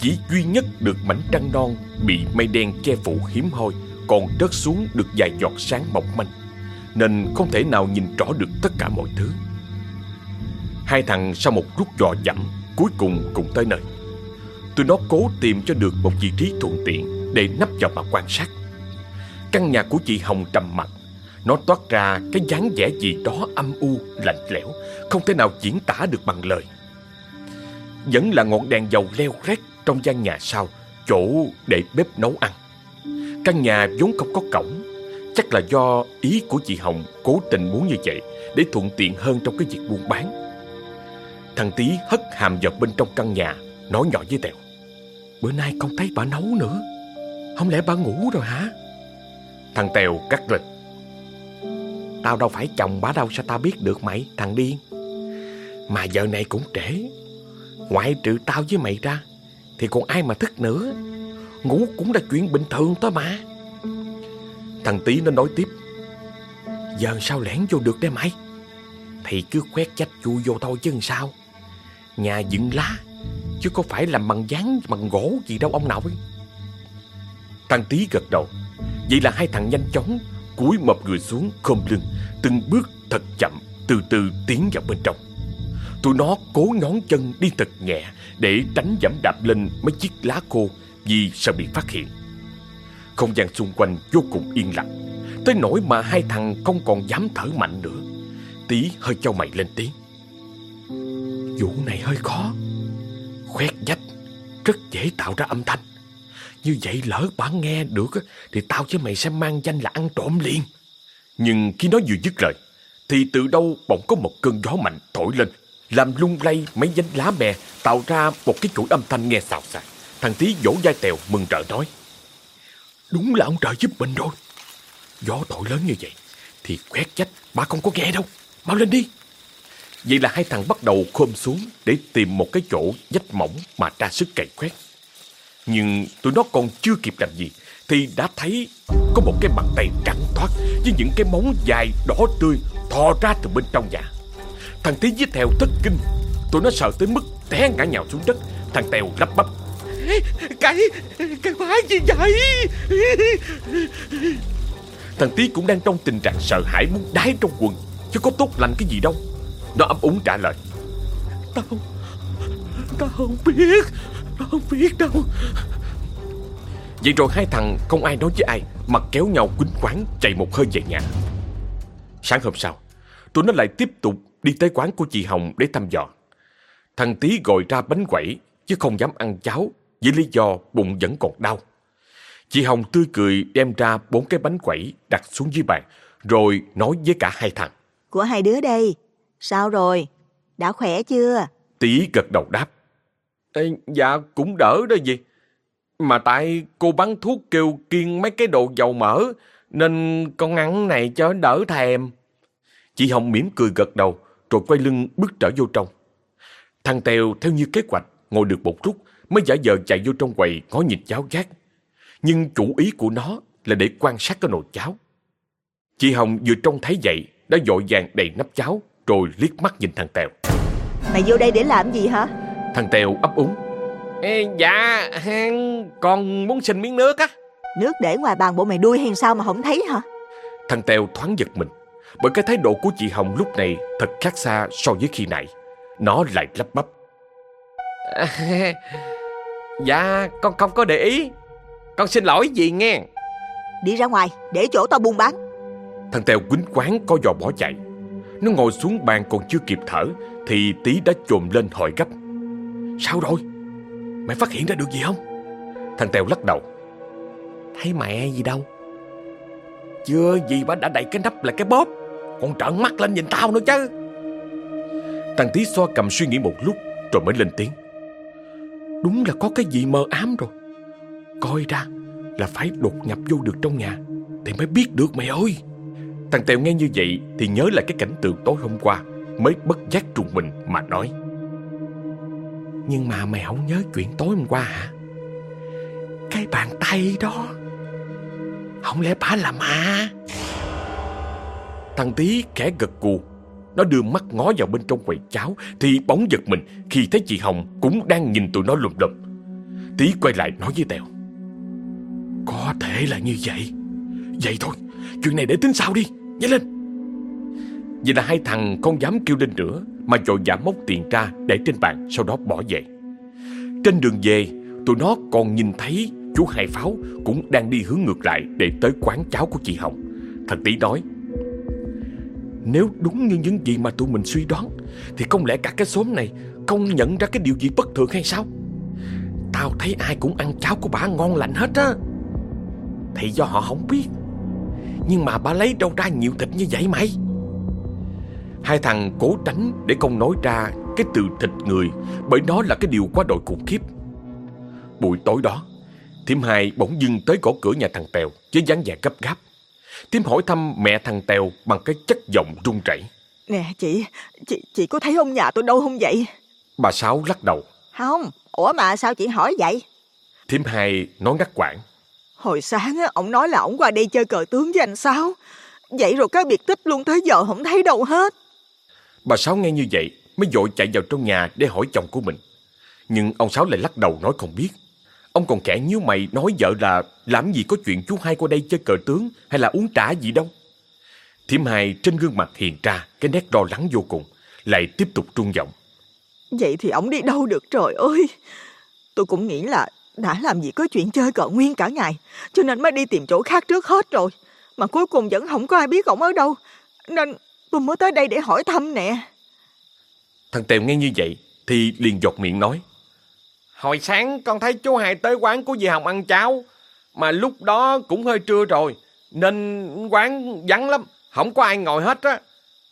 Chỉ duy nhất được mảnh trăng non Bị mây đen che phủ hiếm hoi, Còn rớt xuống được vài giọt sáng mỏng manh, Nên không thể nào nhìn rõ được tất cả mọi thứ. Hai thằng sau một rút dò dặm. Cuối cùng cũng tới nơi. Tụi nó cố tìm cho được một vị trí thuận tiện Để nấp vào mà quan sát. Căn nhà của chị Hồng trầm mặt Nó toát ra cái dáng vẻ gì đó âm u, lạnh lẽo Không thể nào diễn tả được bằng lời. Vẫn là ngọn đèn dầu leo rét trong gian nhà sau Chỗ để bếp nấu ăn. Căn nhà vốn không có cổng. Chắc là do ý của chị Hồng cố tình muốn như vậy Để thuận tiện hơn trong cái việc buôn bán. Thằng Tý hất hàm vào bên trong căn nhà, Nói nhỏ với Tèo. Bữa nay không thấy bà nấu nữa. Không lẽ bà ngủ rồi hả? Thằng Tèo cắt lịch. Tao đâu phải chồng bà đâu, sao tao biết được mày, thằng điên? Mà giờ này cũng trễ. Ngoại trừ tao với mày ra, Thì còn ai mà thức nữa? Ngủ cũng là chuyện bình thường thôi mà. Thằng Tý nó nói tiếp. Giờ sao lẻn vô được đây mày? Thì cứ quét chách chui vô thôi chứ sao? Nhà dựng lá, Chứ có phải làm bằng dáng bằng gỗ gì đâu ông nội. Thằng Tý gật đầu. Vậy là hai thằng nhanh chóng cúi mập người xuống, khom lưng, Từng bước thật chậm, Từ từ tiến vào bên trong. Tụi nó cố ngón chân đi thật nhẹ Để tránh giảm đạp lên mấy chiếc lá khô Vì sợ bị phát hiện. Không gian xung quanh vô cùng yên lặng. Tới nỗi mà hai thằng không còn dám thở mạnh nữa Tí hơi cho mày lên tiếng. Vụ này hơi khó. Khoét dách Rất dễ tạo ra âm thanh. Như vậy lỡ bà nghe được Thì tao với mày sẽ mang danh là ăn trộm liền. Nhưng khi nó vừa dứt lời, Thì từ đâu bỗng có một cơn gió mạnh thổi lên, Làm lung lay mấy nhánh lá mè Tạo ra một cái chuỗi âm thanh nghe xào xạc. Thằng Tí vỗ vai Tèo, mừng rỡ nói, Đúng là ông trời giúp mình rồi. Gió thổi lớn như vậy, Thì quét chách bà không có nghe đâu. Mau lên đi. Vậy là hai thằng bắt đầu khom xuống để tìm một cái chỗ vách mỏng mà ra sức cày quét. Nhưng tụi nó còn chưa kịp làm gì thì đã thấy có một cái bàn tay trắng toát với những cái móng dài đỏ tươi thò ra từ bên trong nhà. Thằng Tí với Tèo thất kinh, tụi nó sợ tới mức té ngã nhào xuống đất. Thằng Tèo lắp bắp. Cái, cái quái gì vậy? Thằng Tí cũng đang trong tình trạng sợ hãi muốn đái trong quần, chứ có tốt lành cái gì đâu. Nó ấp úng trả lời. Tao Tao không biết Tao không biết đâu. Vậy rồi hai thằng không ai nói với ai Mà kéo nhau quýnh quán chạy một hơi về nhà. Sáng hôm sau Tụi nó lại tiếp tục đi tới quán của chị Hồng để thăm dò. Thằng Tý gọi ra bánh quẩy Chứ không dám ăn cháo Vì lý do bụng vẫn còn đau. Chị Hồng tươi cười đem ra bốn cái bánh quẩy đặt xuống dưới bàn Rồi nói với cả hai thằng. Của hai đứa đây Sao rồi? Đã khỏe chưa? Tí gật đầu đáp. Ê, dạ cũng đỡ đó gì. Mà tại cô bán thuốc kêu kiêng mấy cái đồ dầu mỡ nên con ăn này cho đỡ thèm. Chị Hồng mỉm cười gật đầu rồi quay lưng bước trở vô trong. Thằng Tèo theo như kế hoạch ngồi được một lúc mới giả vờ chạy vô trong quầy ngó nhìn cháo gác. Nhưng chủ ý của nó là để quan sát cái nồi cháo. Chị Hồng vừa trông thấy vậy đã dội vàng đầy nắp cháo rồi liếc mắt nhìn thằng Tèo. Mày vô đây để làm gì hả? Thằng Tèo ấp úng. Ê, Dạ Con muốn xin miếng nước á. Nước để ngoài bàn bộ mày đuôi hay sao mà không thấy hả? Thằng Tèo thoáng giật mình Bởi cái thái độ của chị Hồng lúc này Thật khác xa so với khi nãy. Nó lại lắp bắp. À, Dạ con không có để ý. Con xin lỗi gì nghe. Đi ra ngoài để chỗ tao buôn bán. Thằng Tèo quýnh quán co giò bỏ chạy nó ngồi xuống bàn còn chưa kịp thở Thì tí đã trồm lên hỏi gấp. Sao rồi? Mày phát hiện ra được gì không? Thằng Tèo lắc đầu. Thấy mẹ gì đâu. Chưa gì mà đã đẩy cái nắp là cái bóp. Còn trợn mắt lên nhìn tao nữa chứ. Thằng Tí xoa cầm suy nghĩ một lúc Rồi mới lên tiếng. Đúng là có cái gì mờ ám rồi. Coi ra là phải đột nhập vô được trong nhà Thì mới biết được mày ơi Thằng Tèo nghe như vậy Thì nhớ lại cái cảnh tượng tối hôm qua Mới bất giác trùng mình mà nói. Nhưng mà mày không nhớ chuyện tối hôm qua hả? Cái bàn tay đó Không lẽ bà là ma? Thằng Tí khẽ gật cù, Nó đưa mắt ngó vào bên trong quầy cháo Thì bóng giật mình khi thấy chị Hồng Cũng đang nhìn tụi nó lùm lùm. Tí quay lại nói với Tèo Có thể là như vậy. Vậy thôi Chuyện này để tính sau đi. Nhanh lên. Vậy là hai thằng không dám kêu lên nữa, Mà vội vã móc tiền ra để trên bàn Sau đó bỏ về. Trên đường về, Tụi nó còn nhìn thấy chú Hai Pháo Cũng đang đi hướng ngược lại Để tới quán cháo của chị Hồng. Thằng tý nói, Nếu đúng như những gì mà tụi mình suy đoán, Thì không lẽ cả cái xóm này Không nhận ra cái điều gì bất thường hay sao? Tao thấy ai cũng ăn cháo của bà ngon lành hết á. Thì do họ không biết nhưng mà bà lấy đâu ra nhiều thịt như vậy mày Hai thằng cố tránh để không nói ra cái từ thịt người Bởi nó là cái điều quá đội khủng khiếp Buổi tối đó Thiêm hai bỗng dưng tới gõ cửa nhà thằng Tèo Với dáng vẻ gấp gáp Thiêm hỏi thăm mẹ thằng Tèo bằng cái chất giọng run rẩy. Nè chị, chị chị có thấy ông nhà tôi đâu không vậy? Bà Sáu lắc đầu Không, ủa mà sao chị hỏi vậy? Thiêm hai nói ngắt quãng Hồi sáng á, ông nói là ông qua đây chơi cờ tướng với anh Sáu. Vậy rồi cái biệt tích luôn tới giờ không thấy đâu hết. Bà Sáu nghe như vậy mới vội chạy vào trong nhà để hỏi chồng của mình. Nhưng ông Sáu lại lắc đầu nói không biết. Ông còn kẻ nhíu mày nói vợ là làm gì có chuyện chú hai qua đây chơi cờ tướng hay là uống trà gì đâu. Thiểm hai trên gương mặt hiền ra cái nét lo lắng vô cùng, lại tiếp tục trung giọng. Vậy thì ông đi đâu được trời ơi. Tôi cũng nghĩ là đã làm gì có chuyện chơi cờ nguyên cả ngày, cho nên mới đi tìm chỗ khác trước hết rồi. Mà cuối cùng vẫn không có ai biết ông ở đâu, nên tôi mới tới đây để hỏi thăm nè. Thằng Tèo nghe như vậy thì liền giọt miệng nói. Hồi sáng con thấy chú hai tới quán của dì Hồng ăn cháo, mà lúc đó cũng hơi trưa rồi, nên quán vắng lắm, không có ai ngồi hết á.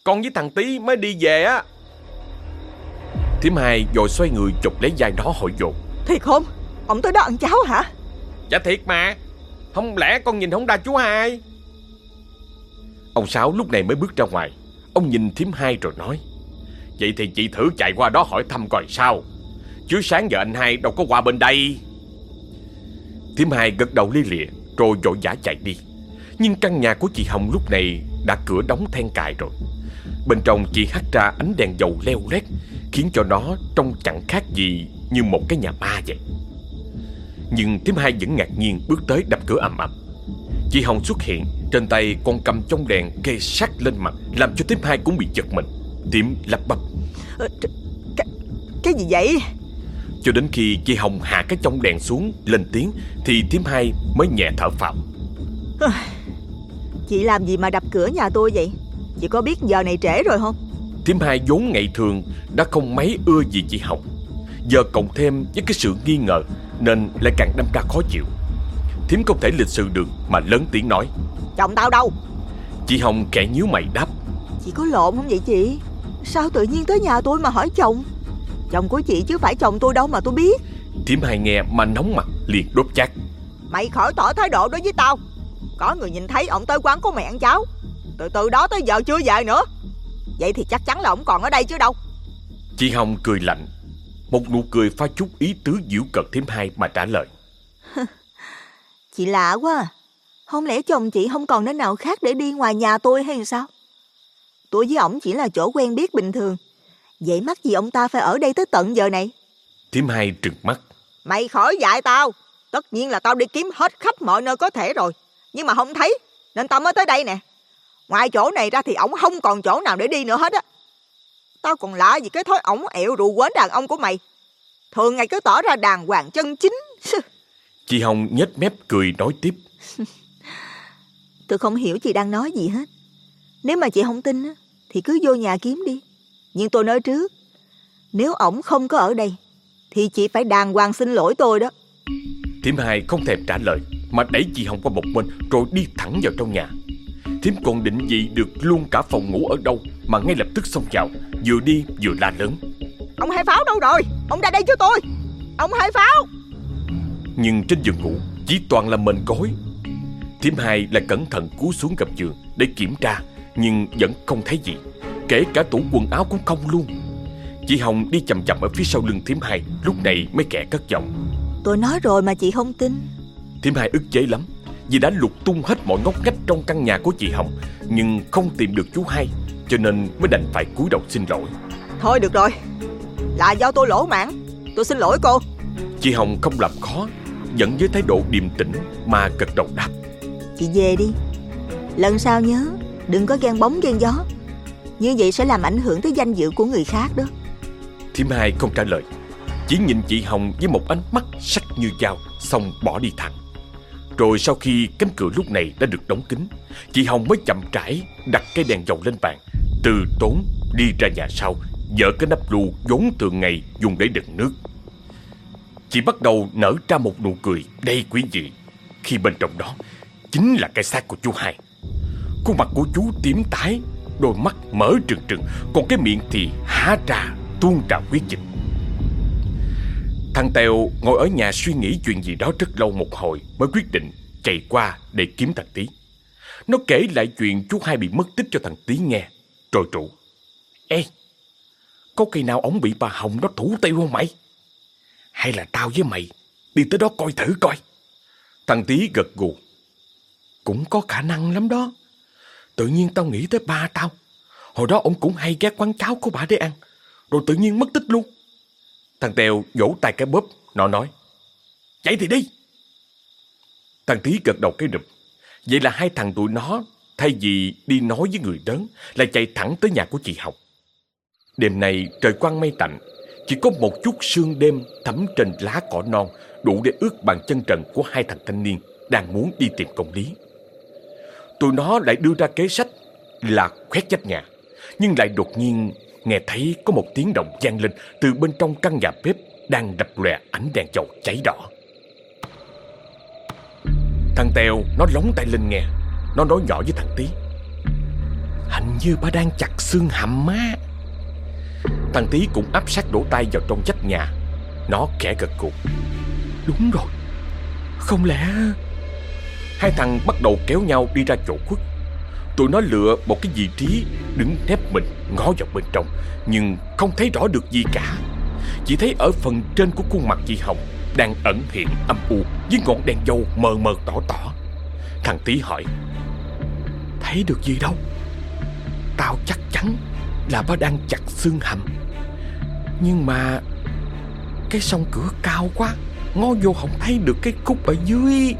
Con với thằng Tí mới đi về á. Thím hai rồi xoay người chụp lấy vai nó hỏi dồn. Thiệt không? Ông tới đó ăn cháo hả? Dạ thiệt mà, không lẽ con nhìn không ra chú hai? Ông Sáu lúc này mới bước ra ngoài, ông nhìn thím hai rồi nói. Vậy thì chị thử chạy qua đó hỏi thăm coi sao Chứ sáng giờ anh hai đâu có qua bên đây Thím hai gật đầu lia lịa Rồi vội vã chạy đi Nhưng căn nhà của chị Hồng lúc này Đã cửa đóng then cài rồi Bên trong chị hắt ra ánh đèn dầu leo lét Khiến cho nó trông chẳng khác gì Như một cái nhà ma vậy nhưng thím hai vẫn ngạc nhiên Bước tới đập cửa ầm ầm Chị Hồng xuất hiện Trên tay còn cầm trong đèn kê sát lên mặt Làm cho thím hai cũng bị giật mình Tiệm lắp bắp Ờ, cái, cái gì vậy? Cho đến khi chị Hồng hạ cái trong đèn xuống Lên tiếng Thì thím hai mới nhẹ thở phào Chị làm gì mà đập cửa nhà tôi vậy? Chị có biết giờ này trễ rồi không? Thím hai vốn ngày thường Đã không mấy ưa gì chị Hồng Giờ cộng thêm với cái sự nghi ngờ Nên lại càng đâm ra khó chịu. Thím không thể lịch sự được Mà lớn tiếng nói. Chồng tao đâu? Chị Hồng kẻ nhíu mày đáp. Chị có lộn không vậy chị? Sao tự nhiên tới nhà tôi mà hỏi chồng? Chồng của chị chứ phải chồng tôi đâu mà tôi biết. Thím hai nghe mà nóng mặt liền đốt chát. Mày khỏi tỏ thái độ đối với tao. Có người nhìn thấy ông tới quán của mẹ ăn cháo. Từ từ đó tới giờ chưa về nữa. Vậy thì chắc chắn là ông còn ở đây chứ đâu. Chị Hồng cười lạnh Một nụ cười pha chút ý tứ giễu cợt thím hai mà trả lời. Chị lạ quá à. Không lẽ chồng chị không còn nơi nào khác để đi ngoài nhà tôi hay sao? Tôi với ổng chỉ là chỗ quen biết bình thường. Vậy mắc gì ông ta phải ở đây tới tận giờ này? Thím hai trừng mắt. Mày khỏi dạy tao. Tất nhiên là tao đi kiếm hết khắp mọi nơi có thể rồi. Nhưng mà không thấy Nên tao mới tới đây nè. Ngoài chỗ này ra thì ổng không còn chỗ nào để đi nữa hết á Tao còn lạ gì cái thói ổng ẹo rượu quến đàn ông của mày. Thường ngày cứ tỏ ra đàng hoàng chân chính. Chị Hồng nhếch mép cười nói tiếp. Tôi không hiểu chị đang nói gì hết. Nếu mà chị không tin á, Thì cứ vô nhà kiếm đi. Nhưng tôi nói trước Nếu ổng không có ở đây Thì chị phải đàng hoàng xin lỗi tôi đó. Thím hai không thèm trả lời Mà đẩy chị Hồng qua một bên Rồi đi thẳng vào trong nhà Thím còn định vị được luôn cả phòng ngủ ở đâu Mà ngay lập tức xông vào Vừa đi vừa la lớn. Ông hai pháo đâu rồi? Ông ra đây cho tôi. Ông hai pháo. Nhưng trên giường ngủ Chỉ toàn là mền gối Thím hai lại cẩn thận cúi xuống gầm giường Để kiểm tra Nhưng vẫn không thấy gì. Kể cả tủ quần áo cũng không luôn. Chị Hồng đi chậm chậm ở phía sau lưng thím hai Lúc này mới kẻ cất giọng. Tôi nói rồi mà chị không tin. Thím hai ức chế lắm Vì đã lục tung hết mọi ngóc ngách trong căn nhà của chị Hồng Nhưng không tìm được chú hai Cho nên mới đành phải cúi đầu xin lỗi. Thôi được rồi Là do tôi lỗ mãn Tôi xin lỗi cô. Chị Hồng không làm khó Vẫn với thái độ điềm tĩnh Mà gật đầu đáp. Chị về đi Lần sau nhớ Đừng có ghen bóng ghen gió Như vậy sẽ làm ảnh hưởng tới danh dự của người khác đó. Thím hai không trả lời Chỉ nhìn chị Hồng với một ánh mắt sắc như dao Xong bỏ đi thẳng rồi sau khi cánh cửa lúc này đã được đóng kín, Chị Hồng mới chậm rãi đặt cây đèn dầu lên bàn, Từ tốn đi ra nhà sau, Dỡ cái nắp lu vốn thường ngày dùng để đựng nước. Chị bắt đầu nở ra một nụ cười đầy quý dị Khi bên trong đó, chính là cái xác của chú hai. Khuôn mặt của chú tím tái, Đôi mắt mở trừng trừng, Còn cái miệng thì há ra tuôn trào huyết dịch. Thằng Tèo ngồi ở nhà suy nghĩ chuyện gì đó rất lâu một hồi Mới quyết định chạy qua để kiếm thằng Tí Nó kể lại chuyện chú hai bị mất tích cho thằng Tí nghe. Rồi trụ. Ê, Có khi nào ổng bị bà Hồng nó thủ tiêu không mày? Hay là tao với mày Đi tới đó coi thử coi. Thằng Tí gật gù. Cũng có khả năng lắm đó. Tự nhiên tao nghĩ tới ba tao. Hồi đó ông cũng hay ghé quán cháo của bà để ăn. Rồi tự nhiên mất tích luôn. Thằng Tèo vỗ tay cái bóp, Nó nói, Chạy thì đi. Thằng Tí gật đầu cái rụp. Vậy là hai thằng tụi nó, Thay vì đi nói với người lớn, Lại chạy thẳng tới nhà của chị Học Đêm nay trời quang mây tạnh, Chỉ có một chút sương đêm thấm trên lá cỏ non Đủ để ướt bàn chân trần của hai thằng thanh niên Đang muốn đi tìm công lý. Tụi nó lại đưa ra kế sách Là khoét vách nhà, Nhưng lại đột nhiên nghe thấy có một tiếng động vang lên từ bên trong căn nhà bếp đang đập lòe ánh đèn dầu cháy đỏ. Thằng Tèo nó lóng tay lên nghe, nó nói nhỏ với thằng Tí. Hình như ba đang chặt xương hầm má. Thằng Tí cũng áp sát đổ tay vào trong vách nhà. Nó khẽ gật gù. Đúng rồi, không lẽ... Hai thằng bắt đầu kéo nhau đi ra chỗ khuất Tụi nó lựa một cái vị trí Đứng nép mình, ngó vào bên trong, Nhưng không thấy rõ được gì cả. Chỉ thấy ở phần trên của khuôn mặt chị Hồng Đang ẩn hiện âm u Với ngọn đèn dầu mờ mờ tỏ tỏ. Thằng tý hỏi, Thấy được gì đâu? Tao chắc chắn là ba đang chặt xương hầm. Nhưng mà Cái song cửa cao quá, Ngó vô không thấy được cái khúc ở dưới.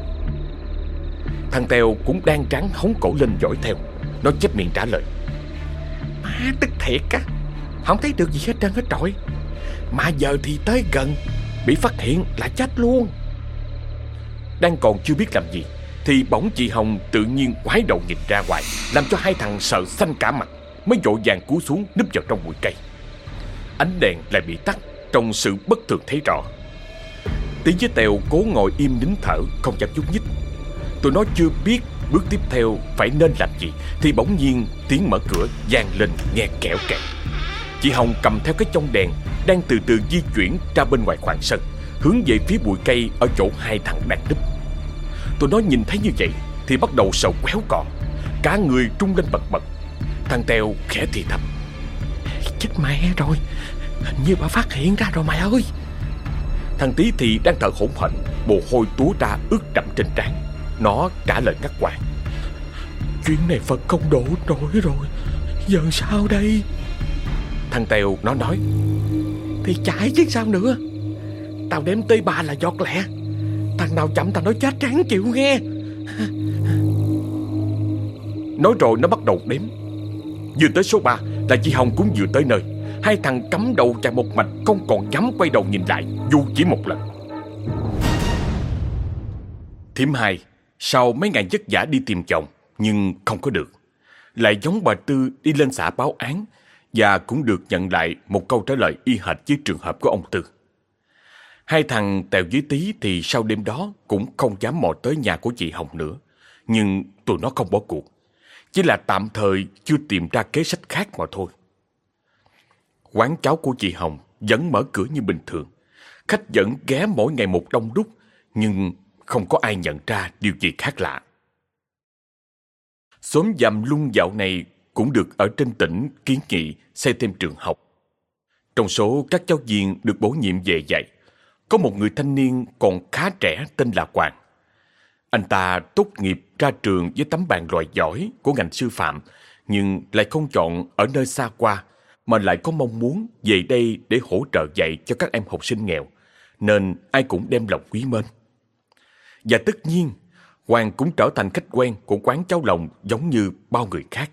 Thằng Tèo cũng đang trắng hóng cổ lên dõi theo. Nó chép miệng trả lời. Má tức thiệt á. Không thấy được gì hết trơn hết trọi. Mà giờ thì tới gần Bị phát hiện là chết luôn. Đang còn chưa biết làm gì Thì bỗng chị Hồng tự nhiên quái đầu nhìn ra ngoài Làm cho hai thằng sợ xanh cả mặt Mới vội vàng cú xuống núp vào trong bụi cây. Ánh đèn lại bị tắt Trong sự bất thường thấy rõ. Tí với Tèo cố ngồi im nín thở Không dám nhúc nhích. Tụi nó chưa biết bước tiếp theo, phải nên làm gì? Thì bỗng nhiên, tiếng mở cửa vang lên, nghe kẹo kẹt. Chị Hồng cầm theo cái chông đèn, Đang từ từ di chuyển ra bên ngoài khoảng sân, Hướng về phía bụi cây ở chỗ hai thằng đang núp. Tụi nó nhìn thấy như vậy Thì bắt đầu sầu quéo cò. Cả người trung lên bật bật. Thằng Tèo khẽ thì thầm. Chết mẹ rồi, Hình như bà phát hiện ra rồi mày ơi. Thằng Tí thì đang thở hổn hển, Mồ hôi túa ra ướt đậm trên trán. Nó trả lời ngắt quãng. Chuyện này Phật không đổ nổi rồi. Giờ sao đây? Thằng Tèo nó nói. Thì chạy chứ sao nữa. Tao đếm tới ba là giọt lẹ Thằng nào chậm tao nói chết trắng chịu nghe. Nói rồi nó bắt đầu đếm. Vừa tới số 3 là chị Hồng cũng vừa tới nơi. Hai thằng cắm đầu chạy một mạch Không còn dám quay đầu nhìn lại Dù chỉ một lần. Thiểm hai sau mấy ngày vất vả đi tìm chồng Nhưng không có được Lại giống bà Tư đi lên xã báo án Và cũng được nhận lại Một câu trả lời y hệt với trường hợp của ông Tư Hai thằng Tèo dưới Tí thì sau đêm đó cũng không dám mò tới nhà của chị Hồng nữa. Nhưng tụi nó không bỏ cuộc. Chỉ là tạm thời chưa tìm ra kế sách khác mà thôi. Quán cháo của chị Hồng vẫn mở cửa như bình thường. Khách vẫn ghé mỗi ngày một đông đúc, nhưng không có ai nhận ra điều gì khác lạ. Xóm dầm lung dạo này cũng được ở trên tỉnh kiến nghị xây thêm trường học. Trong số các giáo viên được bổ nhiệm về dạy, có một người thanh niên còn khá trẻ tên là Quảng. Anh ta tốt nghiệp ra trường với tấm bằng loại giỏi của ngành sư phạm, nhưng lại không chọn ở nơi xa qua, mà lại có mong muốn về đây để hỗ trợ dạy cho các em học sinh nghèo, nên ai cũng đem lòng quý mến. Và tất nhiên, Hoàng cũng trở thành khách quen của quán cháo lòng giống như bao người khác.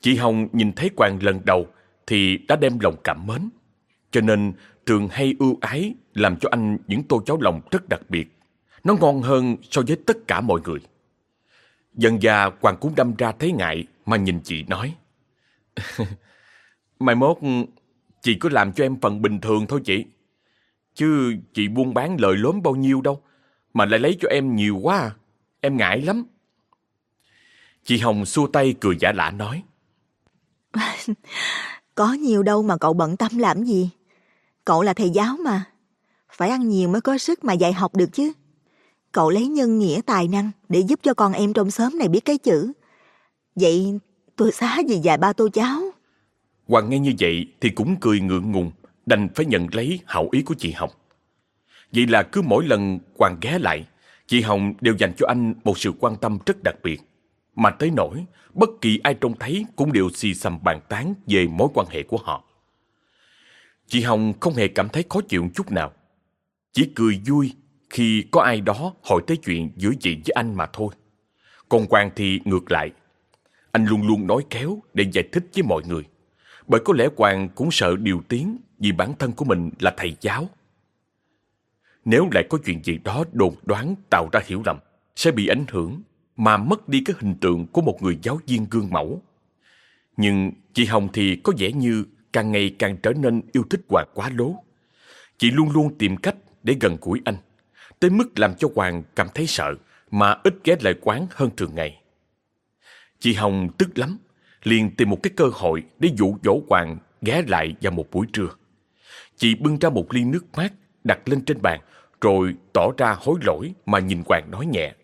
Chị Hồng nhìn thấy Hoàng lần đầu thì đã đem lòng cảm mến, cho nên thường hay ưu ái làm cho anh những tô cháo lòng rất đặc biệt. Nó ngon hơn so với tất cả mọi người. Dần già Hoàng cũng đâm ra thấy ngại mà nhìn chị nói. Mai mốt chị cứ làm cho em phần bình thường thôi chị. Chứ chị buôn bán lời lớn bao nhiêu đâu. Mà lại lấy cho em nhiều quá à. Em ngại lắm. Chị Hồng xua tay cười giả lạ nói. Có nhiều đâu mà cậu bận tâm làm gì. Cậu là thầy giáo mà. Phải ăn nhiều mới có sức mà dạy học được chứ. Cậu lấy nhân nghĩa tài năng để giúp cho con em trong xóm này biết cái chữ. Vậy tôi xá gì vài ba tô cháo. Hoàng nghe như vậy thì cũng cười ngượng ngùng, đành phải nhận lấy hảo ý của chị Hồng. Vậy là cứ mỗi lần Hoàng ghé lại, chị Hồng đều dành cho anh một sự quan tâm rất đặc biệt. Mà tới nỗi, bất kỳ ai trông thấy cũng đều xì xầm bàn tán về mối quan hệ của họ. Chị Hồng không hề cảm thấy khó chịu chút nào. Chỉ cười vui khi có ai đó hỏi tới chuyện giữa chị với anh mà thôi. Còn Hoàng thì ngược lại. Anh luôn luôn nói kéo để giải thích với mọi người. Bởi có lẽ Hoàng cũng sợ điều tiếng vì bản thân của mình là thầy giáo. Nếu lại có chuyện gì đó đồn đoán tạo ra hiểu lầm, sẽ bị ảnh hưởng mà mất đi cái hình tượng của một người giáo viên gương mẫu. Nhưng chị Hồng thì có vẻ như càng ngày càng trở nên yêu thích Hoàng quá lố. Chị luôn luôn tìm cách để gần gũi anh, tới mức làm cho Hoàng cảm thấy sợ mà ít ghé lại quán hơn thường ngày. Chị Hồng tức lắm, liền tìm một cái cơ hội để dụ dỗ Hoàng ghé lại vào một buổi trưa. Chị bưng ra một ly nước mát đặt lên trên bàn rồi tỏ ra hối lỗi mà nhìn Hoàng nói nhẹ.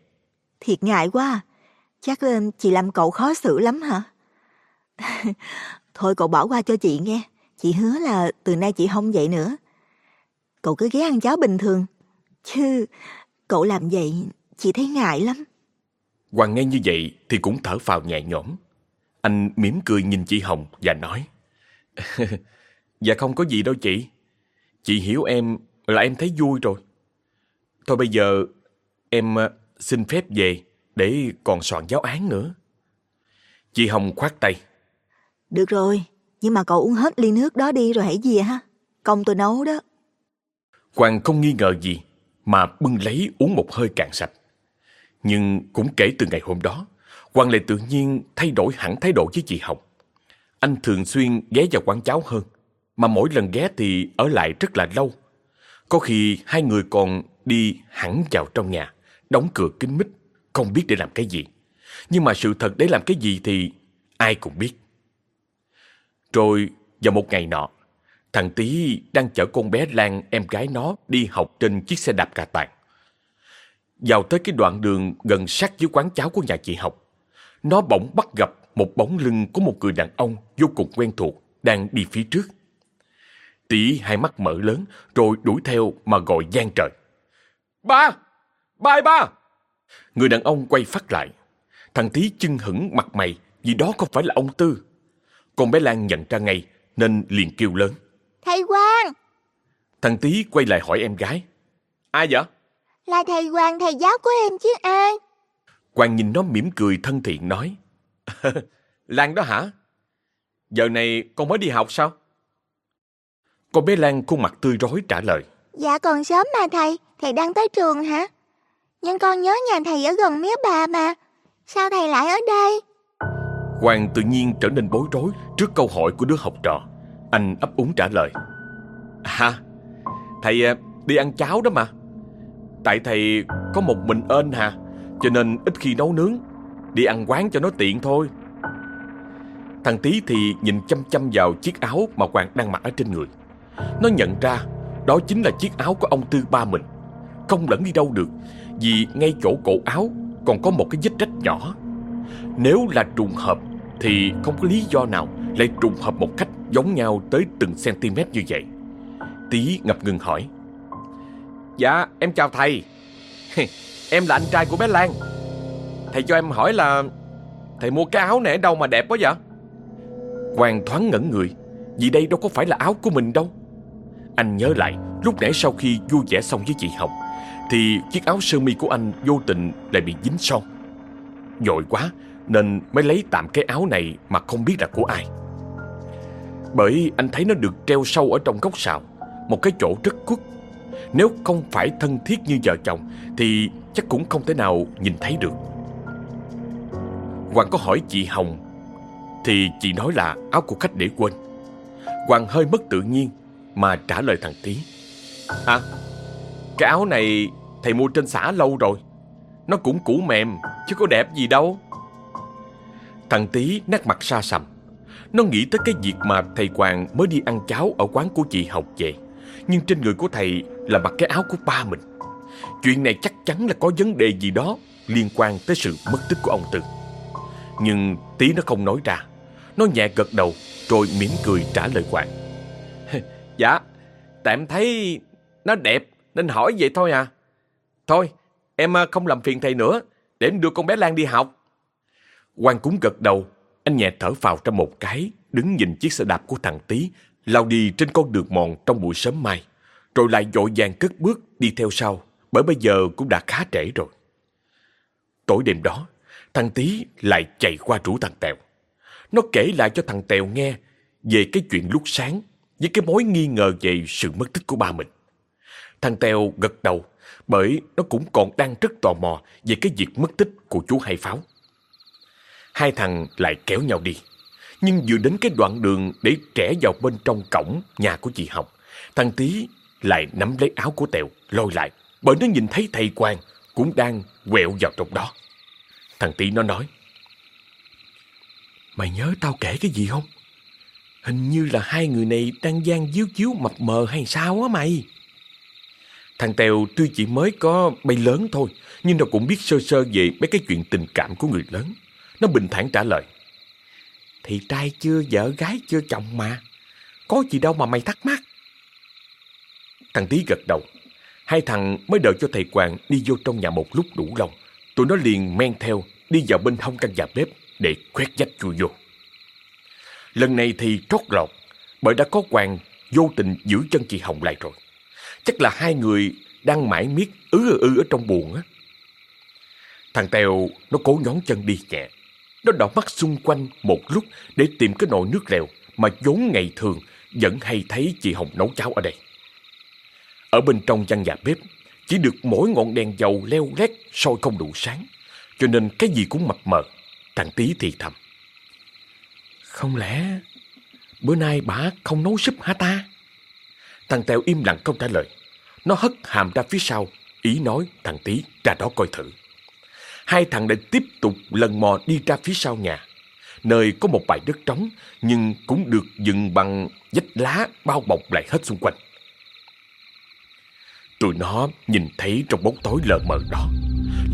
Thiệt ngại quá Chắc chị làm cậu khó xử lắm hả? Thôi cậu bỏ qua cho chị nghe. Chị hứa là từ nay chị không vậy nữa. Cậu cứ ghé ăn cháo bình thường. Chứ cậu làm vậy chị thấy ngại lắm. Hoàng nghe như vậy thì cũng thở phào nhẹ nhõm. Anh mỉm cười nhìn chị Hồng và nói Dạ không có gì đâu chị. Chị hiểu em là em thấy vui rồi. Thôi bây giờ em ờ, xin phép về để còn soạn giáo án nữa. Chị Hồng khoát tay. Được rồi, nhưng mà cậu uống hết ly nước đó đi rồi hãy về ha. Công tôi nấu đó. Hoàng không nghi ngờ gì mà bưng lấy uống một hơi cạn sạch. Nhưng cũng kể từ ngày hôm đó, Hoàng lại tự nhiên thay đổi hẳn thái độ với chị Hồng. Anh thường xuyên ghé vào quán cháo hơn, mà mỗi lần ghé thì ở lại rất là lâu. Có khi hai người còn đi hẳn vào trong nhà, đóng cửa kín mít, không biết để làm cái gì. Nhưng mà sự thật để làm cái gì thì ai cũng biết. Rồi vào một ngày nọ, thằng Tý đang chở con bé Lan em gái nó đi học trên chiếc xe đạp cà tàng. Vào tới cái đoạn đường gần sát dưới quán cháo của nhà chị học, nó bỗng bắt gặp một bóng lưng của một người đàn ông vô cùng quen thuộc đang đi phía trước. Tỷ hai mắt mở lớn rồi đuổi theo mà gọi gian trời. Ba! Ba ba! Người đàn ông quay phát lại. Thằng Tí chưng hững mặt mày vì đó không phải là ông Tư. Con bé Lan nhận ra ngay nên liền kêu lớn. Thầy Quang! Thằng Tí quay lại hỏi em gái. Ai vậy? Là thầy Quang thầy giáo của em chứ ai? Quang nhìn nó mỉm cười thân thiện nói. Lan đó hả? Giờ này con mới đi học sao? Con bé Lan khuôn mặt tươi rói trả lời. Dạ còn sớm mà thầy, thầy đang tới trường hả? Nhưng con nhớ nhà thầy ở gần mía bà mà. Sao thầy lại ở đây? Hoàng tự nhiên trở nên bối rối trước câu hỏi của đứa học trò. Anh ấp úng trả lời. À, thầy đi ăn cháo đó mà Tại thầy có một mình ên hà Cho nên ít khi nấu nướng Đi ăn quán cho nó tiện thôi Thằng Tý thì nhìn chăm chăm vào chiếc áo mà Hoàng đang mặc ở trên người Nó nhận ra đó chính là chiếc áo của ông Tư ba mình. Không lẫn đi đâu được Vì ngay chỗ cổ áo còn có một cái vết rách nhỏ. Nếu là trùng hợp Thì không có lý do nào lại trùng hợp một cách giống nhau tới từng cm như vậy. Tý ngập ngừng hỏi. Dạ em chào thầy. Em là anh trai của bé Lan. Thầy cho em hỏi là Thầy mua cái áo này ở đâu mà đẹp quá vậy? Hoàng thoáng ngẩn người Vì đây đâu có phải là áo của mình đâu anh nhớ lại, Lúc nãy sau khi vui vẻ xong với chị Hồng, Thì chiếc áo sơ mi của anh vô tình lại bị dính son. Nhội quá, Nên mới lấy tạm cái áo này Mà không biết là của ai. Bởi anh thấy nó được treo sâu ở trong góc sào, Một cái chỗ rất khuất. Nếu không phải thân thiết như vợ chồng, Thì chắc cũng không thể nào nhìn thấy được. Hoàng có hỏi chị Hồng, Thì chị nói là áo của khách để quên. Hoàng hơi mất tự nhiên mà trả lời thằng Tí À Cái áo này thầy mua trên xã lâu rồi. Nó cũng cũ mềm, Chứ có đẹp gì đâu. Thằng Tí nét mặt xa sầm. Nó nghĩ tới cái việc mà thầy Hoàng mới đi ăn cháo ở quán của chị học về. Nhưng trên người của thầy là mặc cái áo của ba mình. Chuyện này chắc chắn là có vấn đề gì đó liên quan tới sự mất tích của ông Tư. Nhưng tí nó không nói ra. Nó nhẹ gật đầu, rồi mỉm cười trả lời Hoàng Dạ, tại em thấy nó đẹp nên hỏi vậy thôi à. Thôi, em à, không làm phiền thầy nữa Để em đưa con bé Lan đi học. Quang cúng gật đầu Anh nhẹ thở vào trong một cái Đứng nhìn chiếc xe đạp của thằng Tý lao đi trên con đường mòn trong buổi sớm mai Rồi lại dội vàng cất bước đi theo sau Bởi bây giờ cũng đã khá trễ rồi. Tối đêm đó Thằng Tý lại chạy qua rủ thằng Tèo. Nó kể lại cho thằng Tèo nghe Về cái chuyện lúc sáng với cái mối nghi ngờ về sự mất tích của ba mình. Thằng Tèo gật đầu, Bởi nó cũng còn đang rất tò mò Về cái việc mất tích của chú Hai Pháo. Hai thằng lại kéo nhau đi, Nhưng vừa đến cái đoạn đường Để trẻ vào bên trong cổng nhà của chị Học, Thằng Tý lại nắm lấy áo của Tèo, Lôi lại, Bởi nó nhìn thấy thầy Quang Cũng đang quẹo vào trong đó. Thằng Tý nó nói, Mày nhớ tao kể cái gì không? Hình như là hai người này đang gian díu chiếu mập mờ hay sao á mày? Thằng Tèo tuy chỉ mới có bay lớn thôi, nhưng nó cũng biết sơ sơ về mấy cái chuyện tình cảm của người lớn. Nó bình thản trả lời. Thì trai chưa vợ gái chưa chồng mà. Có gì đâu mà mày thắc mắc. Thằng Tí gật đầu. Hai thằng mới đợi cho thầy Quang đi vô trong nhà một lúc đủ lâu. Tụi nó liền men theo, đi vào bên hông căn nhà bếp để khoét dách chui vô. Lần này thì trót lọt, bởi đã có Quang vô tình giữ chân chị Hồng lại rồi. Chắc là hai người đang mãi miết ứ ư ở trong buồn á. Thằng Tèo nó cố nhón chân đi nhẹ. Nó đỏ mắt xung quanh một lúc để tìm cái nồi nước lèo mà vốn ngày thường vẫn hay thấy chị Hồng nấu cháo ở đây. Ở bên trong căn nhà bếp chỉ được mỗi ngọn đèn dầu leo lét soi không đủ sáng, cho nên cái gì cũng mập mờ. Thằng Tí thì thầm. Không lẽ bữa nay bà không nấu súp hả ta? Thằng Tèo im lặng không trả lời. Nó hất hàm ra phía sau, ý nói thằng Tí ra đó coi thử. Hai thằng lại tiếp tục lần mò đi ra phía sau nhà. Nơi có một bãi đất trống nhưng cũng được dựng bằng vách lá bao bọc lại hết xung quanh. Tụi nó nhìn thấy trong bóng tối lờ mờ đó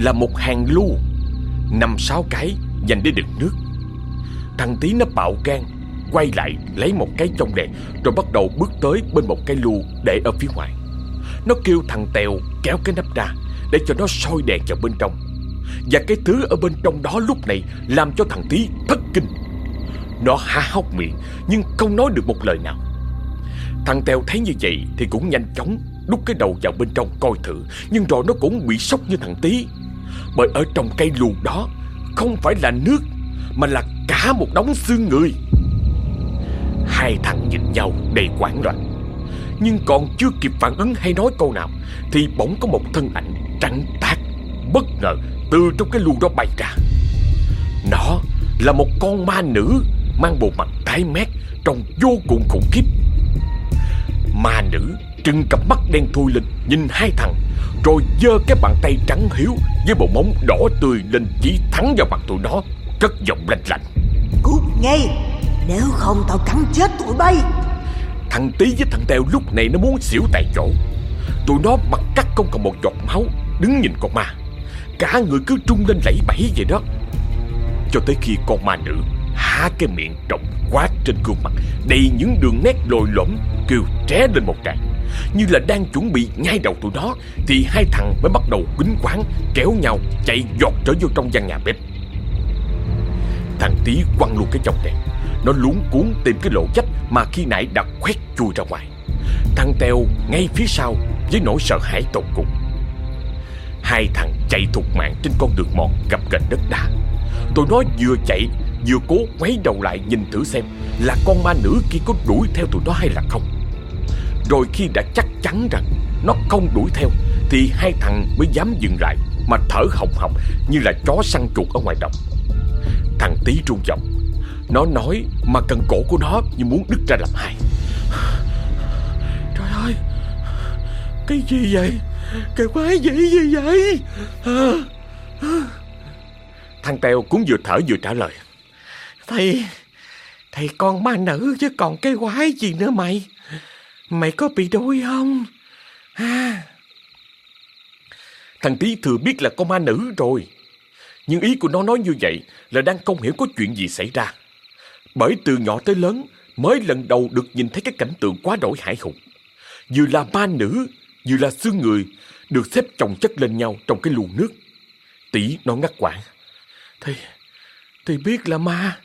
là một hàng lu năm sáu cái dành để đựng nước. Thằng Tí nó bạo gan, quay lại lấy một cái trong đèn, rồi bắt đầu bước tới bên một cái lu để ở phía ngoài. Nó kêu thằng Tèo kéo cái nắp ra để cho nó soi đèn vào bên trong. Và cái thứ ở bên trong đó lúc này làm cho thằng Tí thất kinh. Nó há hốc miệng, nhưng không nói được một lời nào. Thằng Tèo thấy như vậy thì cũng nhanh chóng đút cái đầu vào bên trong coi thử, Nhưng rồi nó cũng bị sốc như thằng Tí Bởi ở trong cây luồng đó không phải là nước mà là cả một đống xương người. Hai thằng nhìn nhau đầy hoảng loạn, Nhưng còn chưa kịp phản ứng hay nói câu nào Thì bỗng có một thân ảnh trắng tác Bất ngờ từ trong cái luồng đó bay ra. Nó là một con ma nữ Mang bộ mặt tái mét, Trông vô cùng khủng khiếp. Ma nữ trừng cặp mắt đen thui lên, Nhìn hai thằng, Rồi giơ cái bàn tay trắng hiếu Với bộ móng đỏ tươi lên chỉ thẳng vào mặt tụi nó. Cất giọng lạnh lạnh. Cút ngay. Nếu không tao cắn chết tụi bay. Thằng Tí với thằng Teo lúc này nó muốn xỉu tại chỗ. Tụi nó mặt cắt không còn một giọt máu Đứng nhìn con ma. Cả người cứ trung lên lẫy bẫy vậy đó. Cho tới khi con ma nữ Há cái miệng rộng quát trên gương mặt Đầy những đường nét lồi lõm Kêu tré lên một tràng. Như là đang chuẩn bị nhai đầu tụi nó Thì hai thằng mới bắt đầu quýnh quán Kéo nhau chạy giọt trở vô trong gian nhà bếp Thằng Tí quăng luôn cái chồng đèn Nó luống cuốn tìm cái lỗ chách Mà khi nãy đã khoét chui ra ngoài. Thằng Teo ngay phía sau Với nỗi sợ hãi tột cùng. Hai thằng chạy thục mạng trên con đường mòn gặp gành đất đá. Tụi nó vừa chạy, vừa cố quấy đầu lại nhìn thử xem Là con ma nữ kia có đuổi theo tụi nó hay là không. Rồi khi đã chắc chắn rằng Nó không đuổi theo, Thì hai thằng mới dám dừng lại Mà thở hồng hộc như là chó săn chuột ở ngoài đồng. Thằng tí trung giọng Nó nói mà cần cổ của nó như muốn đứt ra làm hai. Trời ơi! Cái gì vậy? Cái quái gì gì vậy? À, Thằng Teo cũng vừa thở vừa trả lời. Thầy Thầy con ma nữ chứ còn cái quái gì nữa mày? Mày có bị đuôi không? À. Thằng Tí thừa biết là con ma nữ rồi. Nhưng ý của nó nói như vậy Là đang không hiểu có chuyện gì xảy ra. Bởi từ nhỏ tới lớn, Mới lần đầu được nhìn thấy cái cảnh tượng quá đổi hải hùng. Vừa là ma nữ Vừa là xương người Được xếp chồng chất lên nhau trong cái luồng nước. Tỷ nó ngắt quãng. Thì Thì biết là ma,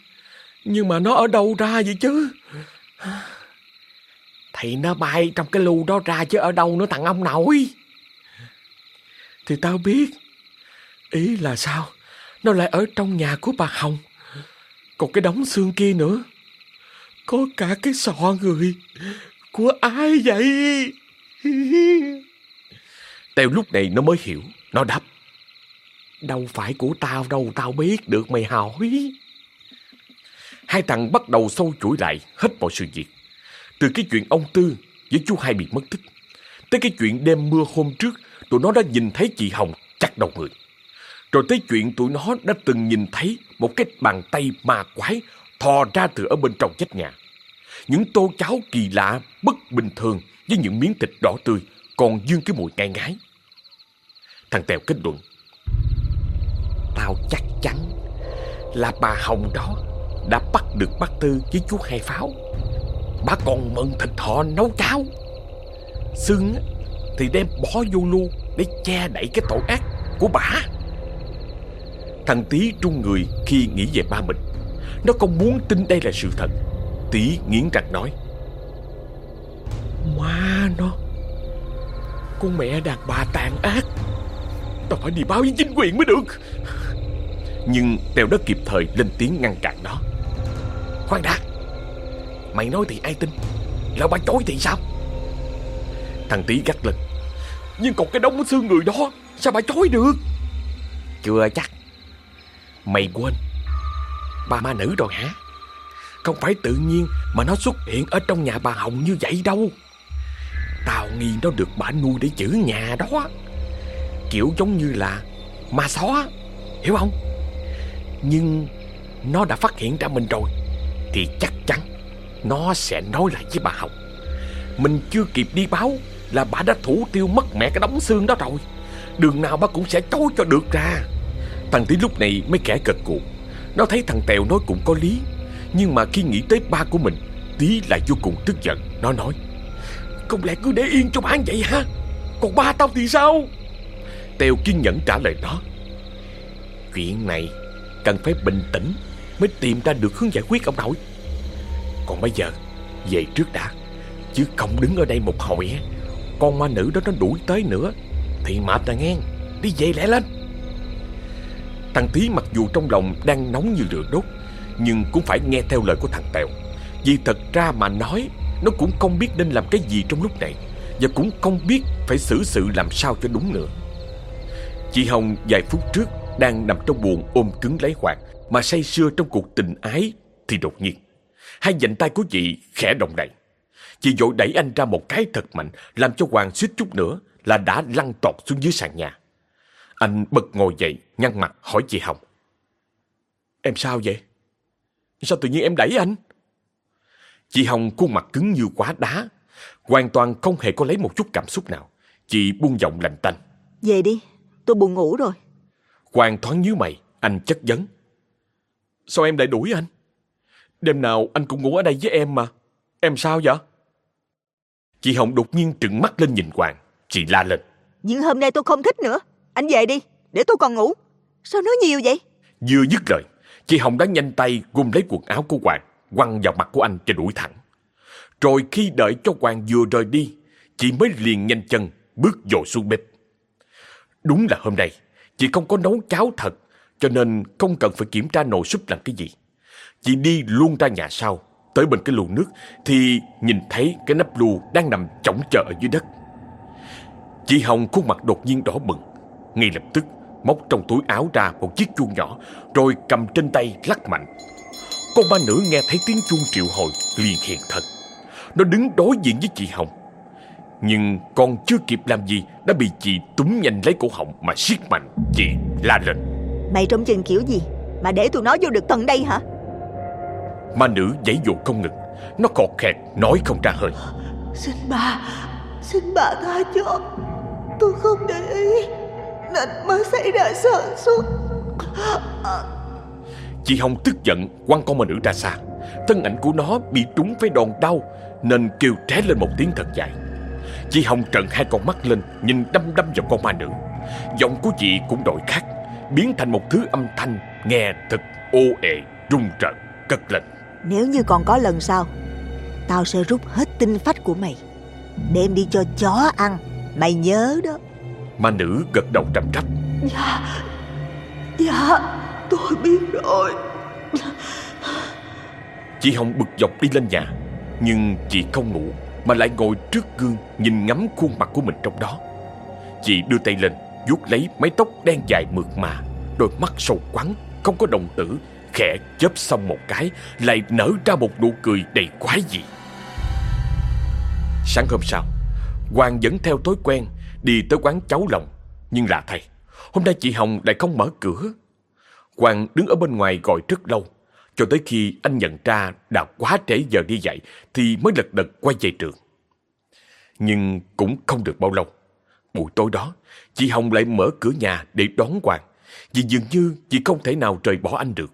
Nhưng mà nó ở đâu ra vậy chứ? Thì nó bay trong cái lu đó ra chứ ở đâu nữa thằng ông nội? Thì tao biết. Ý là sao? Nó lại ở trong nhà của bà Hồng. Còn cái đống xương kia nữa. Có cả cái sọ người. Của ai vậy? Tèo lúc này nó mới hiểu. Nó đáp. Đâu phải của tao đâu, tao biết được mày hỏi. Hai thằng bắt đầu sâu chuỗi lại hết mọi sự việc. Từ cái chuyện ông Tư với chú hai bị mất tích, Tới cái chuyện đêm mưa hôm trước, Tụi nó đã nhìn thấy chị Hồng chặt đầu người. Rồi tới chuyện tụi nó đã từng nhìn thấy Một cái bàn tay ma quái Thò ra từ ở bên trong vách nhà. Những tô cháo kỳ lạ, Bất bình thường Với những miếng thịt đỏ tươi Còn dương cái mùi ngai ngái. Thằng Tèo kết luận, Tao chắc chắn Là bà Hồng đó Đã bắt được bác Tư với chú Hai Pháo. Bà còn mận thịt họ nấu cháo. Xương thì đem bỏ vô lu Để che đậy cái tội ác của bà. Thằng Tí trung người khi nghĩ về ba mình. Nó không muốn tin đây là sự thật. Tí nghiến răng nói Ma nó, Con mẹ đàn bà tàn ác. Tao phải đi báo với chính quyền mới được. Nhưng Tèo đã kịp thời lên tiếng ngăn cản nó, Khoan đã, Mày nói thì ai tin? Lão bà chối thì sao? Thằng Tí gắt lên, Nhưng còn cái đống xương người đó, Sao bà chối được? Chưa chắc. Mày quên. Bà ma nữ rồi hả? Không phải tự nhiên mà nó xuất hiện Ở trong nhà bà Hồng như vậy đâu. Tao nghi nó được bà nuôi để giữ nhà đó. Kiểu giống như là Ma xó, Hiểu không? Nhưng Nó đã phát hiện ra mình rồi, Thì chắc chắn Nó sẽ nói lại với bà Hồng. Mình chưa kịp đi báo Là bà đã thủ tiêu mất mẹ cái đống xương đó rồi. Đường nào bà cũng sẽ chối cho được ra. Thằng Tí lúc này mới kẻ cật cụ Nó thấy thằng Tèo nói cũng có lý Nhưng mà khi nghĩ tới ba của mình Tí lại vô cùng tức giận. Nó nói Không lẽ cứ để yên cho bán vậy ha, Còn ba tao thì sao? Tèo kiên nhẫn trả lời nó Chuyện này Cần phải bình tĩnh Mới tìm ra được hướng giải quyết ông nội. Còn bây giờ Về trước đã Chứ không đứng ở đây một hồi Con ma nữ đó nó đuổi tới nữa Thì mệt rồi nghe Đi về lẹ lên. Thằng Tí mặc dù trong lòng đang nóng như lửa đốt, Nhưng cũng phải nghe theo lời của thằng Tèo. Vì thật ra mà nói, Nó cũng không biết nên làm cái gì trong lúc này, Và cũng không biết phải xử sự làm sao cho đúng nữa. Chị Hồng vài phút trước Đang nằm trong buồn ôm cứng lấy Hoạt, Mà say sưa trong cuộc tình ái Thì đột nhiên, Hai dành tay của chị khẽ động đậy. Chị vội đẩy anh ra một cái thật mạnh, Làm cho Hoàng suýt chút nữa Là đã lăn tọt xuống dưới sàn nhà. Anh bật ngồi dậy Nhăn mặt hỏi chị Hồng Em sao vậy? Sao tự nhiên em đẩy anh? Chị Hồng khuôn mặt cứng như quá đá Hoàn toàn không hề có lấy một chút cảm xúc nào Chị buông giọng lành tanh Về đi, tôi buồn ngủ rồi. Hoàng thoáng nhíu mày Anh chất vấn Sao em lại đuổi anh? Đêm nào anh cũng ngủ ở đây với em mà Em sao vậy? Chị Hồng đột nhiên trừng mắt lên nhìn Hoàng Chị la lên Nhưng hôm nay tôi không thích nữa. Anh về đi, để tôi còn ngủ. Sao nói nhiều vậy? Vừa dứt lời Chị Hồng đã nhanh tay gom lấy quần áo của Hoàng Quăng vào mặt của anh cho đuổi thẳng. Rồi khi đợi cho Hoàng vừa rời đi Chị mới liền nhanh chân Bước dội xuống bếp. Đúng là hôm nay Chị không có nấu cháo thật Cho nên không cần phải kiểm tra nồi súp làm cái gì. Chị đi luôn ra nhà sau Tới bên cái lu nước Thì nhìn thấy cái nắp lu đang nằm chỏng chờ ở dưới đất. Chị Hồng khuôn mặt đột nhiên đỏ bừng. Ngay lập tức móc trong túi áo ra một chiếc chuông nhỏ Rồi cầm trên tay lắc mạnh. Con ba nữ nghe thấy tiếng chuông triệu hồi liền hiện thân Nó đứng đối diện với chị Hồng. Nhưng còn chưa kịp làm gì Đã bị chị túm nhanh lấy cổ họng mà siết mạnh Chị la lên. Mày trông chừng kiểu gì? Mà để tụi nó vô được tận đây hả? Ma nữ giãy dụ không ngừng. Nó khọt khẹt nói không ra hơi. Xin bà, xin bà tha cho. Tôi không để ý, nên mới xảy ra sơ suất. Chị Hồng tức giận quăng con ma nữ ra xa Thân ảnh của nó bị trúng với đòn đau Nên kêu tré lên một tiếng thật dài Chị Hồng trợn hai con mắt lên Nhìn đăm đăm vào con ma nữ Giọng của chị cũng đổi khác Biến thành một thứ âm thanh Nghe thật ô ệ, rung rợn, cất lên Nếu như còn có lần sau, tao sẽ rút hết tinh phách của mày. Đem đi cho chó ăn. Mày nhớ đó. Ma nữ gật đầu trầm trắp Dạ, dạ, tôi biết rồi. Chị Hồng bực dọc đi lên nhà Nhưng chị không ngủ Mà lại ngồi trước gương Nhìn ngắm khuôn mặt của mình trong đó. Chị đưa tay lên vuốt lấy mái tóc đen dài mượt mà Đôi mắt sâu quắn Không có đồng tử Khẽ chớp xong một cái Lại nở ra một nụ cười đầy quái dị. Sáng hôm sau Hoàng vẫn theo thói quen Đi tới quán cháu lòng Nhưng lạ thay Hôm nay chị Hồng lại không mở cửa Quang đứng ở bên ngoài gọi rất lâu cho tới khi anh nhận ra đã quá trễ giờ đi dạy thì mới lật đật quay về trường. Nhưng cũng không được bao lâu. Buổi tối đó, chị Hồng lại mở cửa nhà để đón Quang vì dường như chị không thể nào rời bỏ anh được.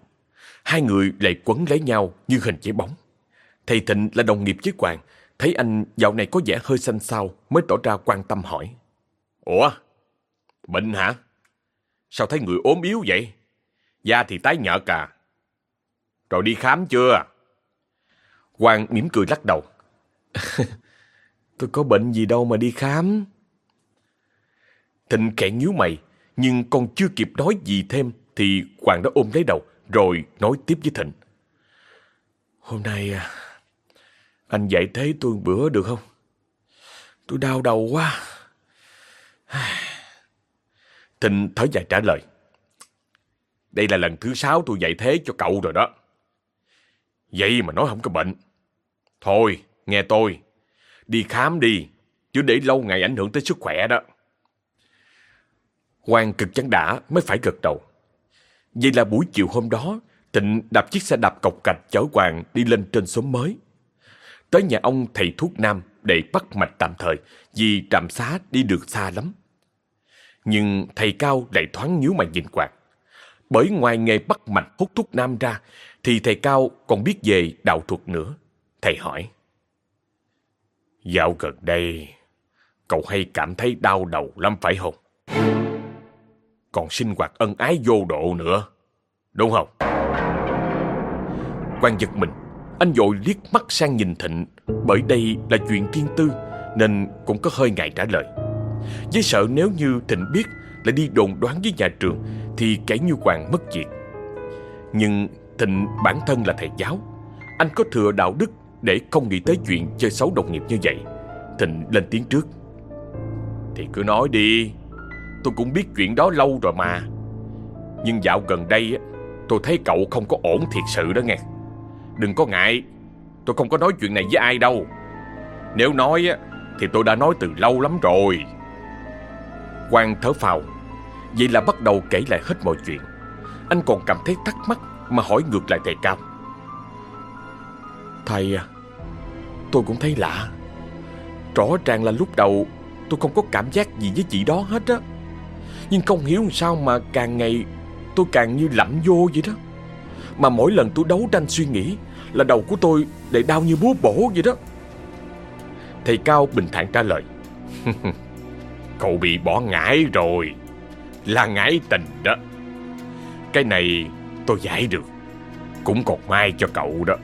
Hai người lại quấn lấy nhau như hình giấy bóng. Thầy Thịnh là đồng nghiệp với Quang thấy anh dạo này có vẻ hơi xanh xao mới tỏ ra quan tâm hỏi. Ủa? Bệnh hả? Sao thấy người ốm yếu vậy? Da thì tái nhợt à? Rồi đi khám chưa? Hoàng mỉm cười lắc đầu. Tôi có bệnh gì đâu mà đi khám. Thịnh khẽ nhíu mày, nhưng còn chưa kịp nói gì thêm thì Hoàng đã ôm lấy đầu rồi nói tiếp với Thịnh. Hôm nay à, anh dạy thế tôi bữa được không? Tôi đau đầu quá. Thịnh thở dài trả lời. Đây là lần thứ sáu tôi dạy thế cho cậu rồi đó. Vậy mà nói không có bệnh. Thôi, nghe tôi. Đi khám đi, chứ để lâu ngày ảnh hưởng tới sức khỏe đó. Hoàng cực chán đã mới phải gật đầu. Vậy là buổi chiều hôm đó, Tịnh đạp chiếc xe đạp cọc cạch chở Hoàng đi lên trên xóm mới. Tới nhà ông thầy thuốc nam để bắt mạch tạm thời vì trạm xá đi được xa lắm. Nhưng thầy Cao lại thoáng nhíu mày nhìn quạt, Bởi ngoài nghề bắt mạch hút thuốc nam ra thì thầy Cao còn biết về đạo thuật nữa. Thầy hỏi. Dạo gần đây, cậu hay cảm thấy đau đầu lắm phải không? Còn sinh hoạt ân ái vô độ nữa, đúng không? Quan giật mình, anh dội liếc mắt sang nhìn Thịnh bởi đây là chuyện riêng tư, nên cũng có hơi ngại trả lời. Với sợ nếu như Thịnh biết lại đi đồn đoán với nhà trường, thì kẻ như Hoàng mất việc. Nhưng Thịnh bản thân là thầy giáo, Anh có thừa đạo đức để không nghĩ tới chuyện chơi xấu đồng nghiệp như vậy Thịnh lên tiếng trước Thì cứ nói đi, Tôi cũng biết chuyện đó lâu rồi mà Nhưng dạo gần đây Tôi thấy cậu không có ổn thiệt sự đó nghe Đừng có ngại Tôi không có nói chuyện này với ai đâu. Nếu nói á, Thì tôi đã nói từ lâu lắm rồi. Quang thở phào. Vậy là bắt đầu kể lại hết mọi chuyện. Anh còn cảm thấy thắc mắc Mà hỏi ngược lại thầy Cao. Thầy à Tôi cũng thấy lạ. Rõ ràng là lúc đầu Tôi không có cảm giác gì với chị đó hết á. Nhưng không hiểu sao mà càng ngày Tôi càng như lẫm vô vậy đó. Mà mỗi lần tôi đấu tranh suy nghĩ là đầu của tôi lại đau như búa bổ vậy đó. Thầy Cao bình thản trả lời, Cậu bị bỏ ngải rồi, Là ngải tình đó. Cái này tôi giải được, Cũng còn mai cho cậu đó.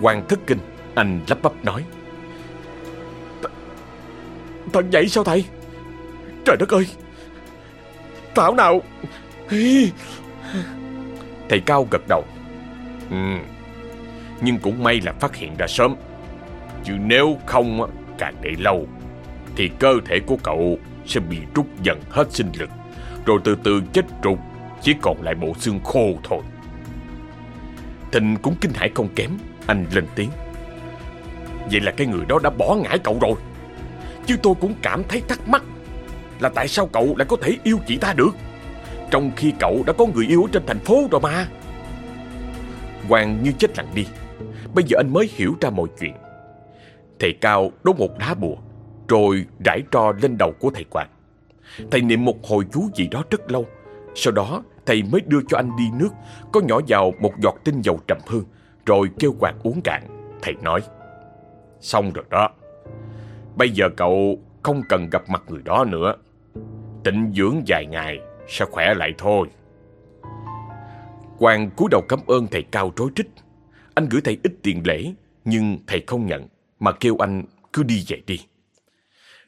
Hoàng thất kinh, Anh lắp bắp nói Thật vậy sao thầy? Trời đất ơi! Thảo nào? Thầy Cao gật đầu Ừ nhưng cũng may là phát hiện ra sớm. Chứ nếu không càng để lâu, Thì cơ thể của cậu sẽ bị rút dần hết sinh lực, Rồi từ từ chết trục, Chỉ còn lại bộ xương khô thôi. Thịnh cũng kinh hãi không kém, Anh lên tiếng. Vậy là cái người đó đã bỏ ngải cậu rồi. Chứ tôi cũng cảm thấy thắc mắc Là tại sao cậu lại có thể yêu chị ta được? Trong khi cậu đã có người yêu ở trên thành phố rồi mà. Hoàng như chết lặng đi. Bây giờ anh mới hiểu ra mọi chuyện. Thầy Cao đốt một đá bùa, Rồi rải tro lên đầu của thầy Quang. Thầy niệm một hồi chú gì đó rất lâu. Sau đó, thầy mới đưa cho anh đi nước, Có nhỏ vào một giọt tinh dầu trầm hương, Rồi kêu Quang uống cạn. Thầy nói, Xong rồi đó. Bây giờ cậu không cần gặp mặt người đó nữa. Tịnh dưỡng vài ngày Sẽ khỏe lại thôi. Quang cúi đầu cảm ơn thầy Cao rối trích anh gửi thầy ít tiền lễ, Nhưng thầy không nhận, Mà kêu anh cứ đi về đi.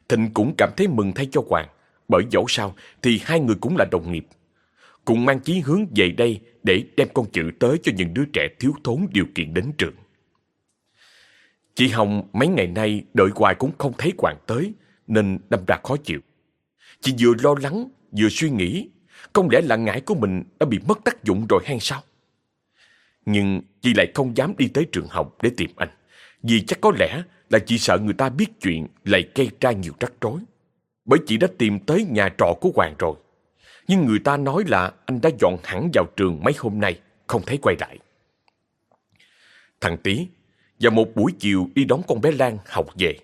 Thịnh cũng cảm thấy mừng thay cho Hoàng, Bởi dẫu sao thì hai người cũng là đồng nghiệp. Cùng mang chí hướng về đây Để đem con chữ tới cho những đứa trẻ thiếu thốn điều kiện đến trường. Chị Hồng mấy ngày nay đợi hoài cũng không thấy Hoàng tới, Nên đâm ra khó chịu. Chị vừa lo lắng, vừa suy nghĩ, Không lẽ là ngại của mình đã bị mất tác dụng rồi hay sao? Nhưng chị lại không dám đi tới trường học để tìm anh Vì chắc có lẽ là chị sợ người ta biết chuyện lại gây ra nhiều rắc rối Bởi chị đã tìm tới nhà trọ của Hoàng rồi Nhưng người ta nói là anh đã dọn hẳn vào trường mấy hôm nay Không thấy quay lại Thằng Tý vào một buổi chiều đi đón con bé Lan học về.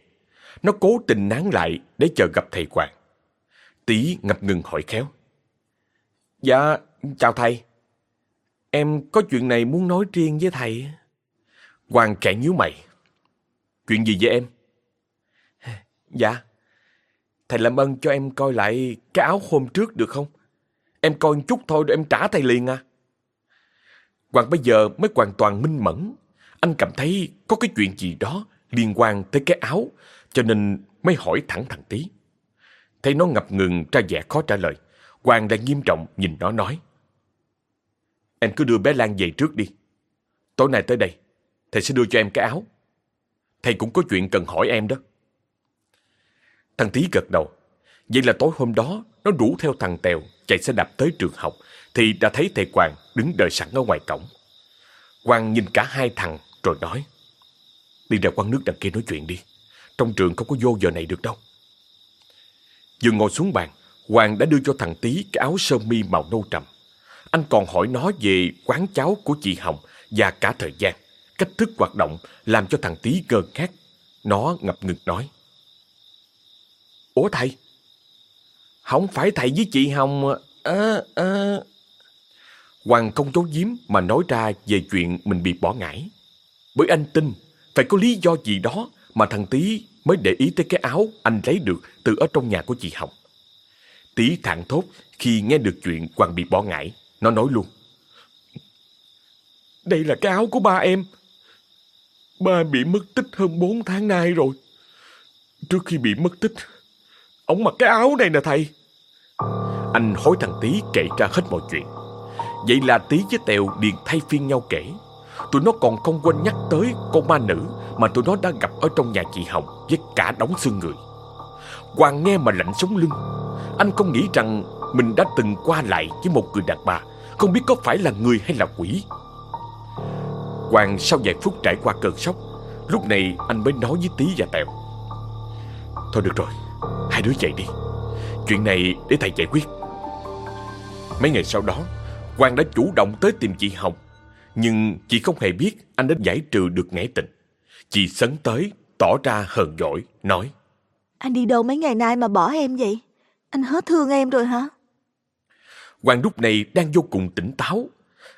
Nó cố tình nán lại để chờ gặp thầy Hoàng. Tí ngập ngừng hỏi khéo. Dạ, chào thầy. Em có chuyện này muốn nói riêng với thầy. Hoàng kẻ nhíu mày. Chuyện gì với em? Dạ, thầy làm ơn cho em coi lại cái áo hôm trước được không? Em coi một chút thôi rồi em trả thầy liền à. Hoàng bây giờ mới hoàn toàn minh mẫn anh cảm thấy có cái chuyện gì đó liên quan tới cái áo, cho nên mới hỏi thẳng thằng tí. Thấy nó ngập ngừng ra vẻ khó trả lời, Hoàng lại nghiêm trọng nhìn nó nói. Em cứ đưa bé Lan về trước đi. Tối nay tới đây, thầy sẽ đưa cho em cái áo. Thầy cũng có chuyện cần hỏi em đó. Thằng Tí gật đầu. Vậy là tối hôm đó, nó rủ theo thằng Tèo chạy xe đạp tới trường học, thì đã thấy thầy Quang đứng đợi sẵn ở ngoài cổng. Quang nhìn cả hai thằng rồi nói Đi ra quán nước đằng kia nói chuyện đi Trong trường không có vô giờ này được đâu Vừa ngồi xuống bàn Hoàng đã đưa cho thằng Tý cái áo sơ mi màu nâu trầm anh còn hỏi nó về quán cháo của chị Hồng Và cả thời gian. Cách thức hoạt động Làm cho thằng Tý ngơ ngác. Nó ngập ngừng nói. Ủa thầy? Không phải thầy với chị Hồng à. à, à... Hoàng không giấu giếm mà nói ra về chuyện mình bị bỏ ngải. Bởi anh tin phải có lý do gì đó mà thằng Tý mới để ý tới cái áo anh lấy được từ ở trong nhà của chị Hồng. Tý thẳng thốt khi nghe được chuyện Hoàng bị bỏ ngải. Nó nói luôn. Đây là cái áo của ba em. Ba bị mất tích hơn 4 tháng nay rồi. Trước khi bị mất tích, ông mặc cái áo này nè thầy. Anh hối thằng Tý kể ra hết mọi chuyện. Vậy là Tý với Tèo liền thay phiên nhau kể. Tụi nó còn không quên nhắc tới con ma nữ Mà tụi nó đã gặp ở trong nhà chị Hồng Với cả đống xương người Hoàng nghe mà lạnh sống lưng Anh không nghĩ rằng mình đã từng qua lại với một người đàn bà, Không biết có phải là người hay là quỷ. Hoàng sau vài phút trải qua cơn sốc, Lúc này anh mới nói với Tí và Tèo. Thôi được rồi, Hai đứa dậy đi. Chuyện này để thầy giải quyết. Mấy ngày sau đó Quang đã chủ động tới tìm chị Hồng, Nhưng chị không hề biết anh đã giải trừ được ngã tình. Chị sấn tới, Tỏ ra hờn dỗi, Nói. Anh đi đâu mấy ngày nay mà bỏ em vậy? Anh hết thương em rồi hả? Hoàng lúc này đang vô cùng tỉnh táo.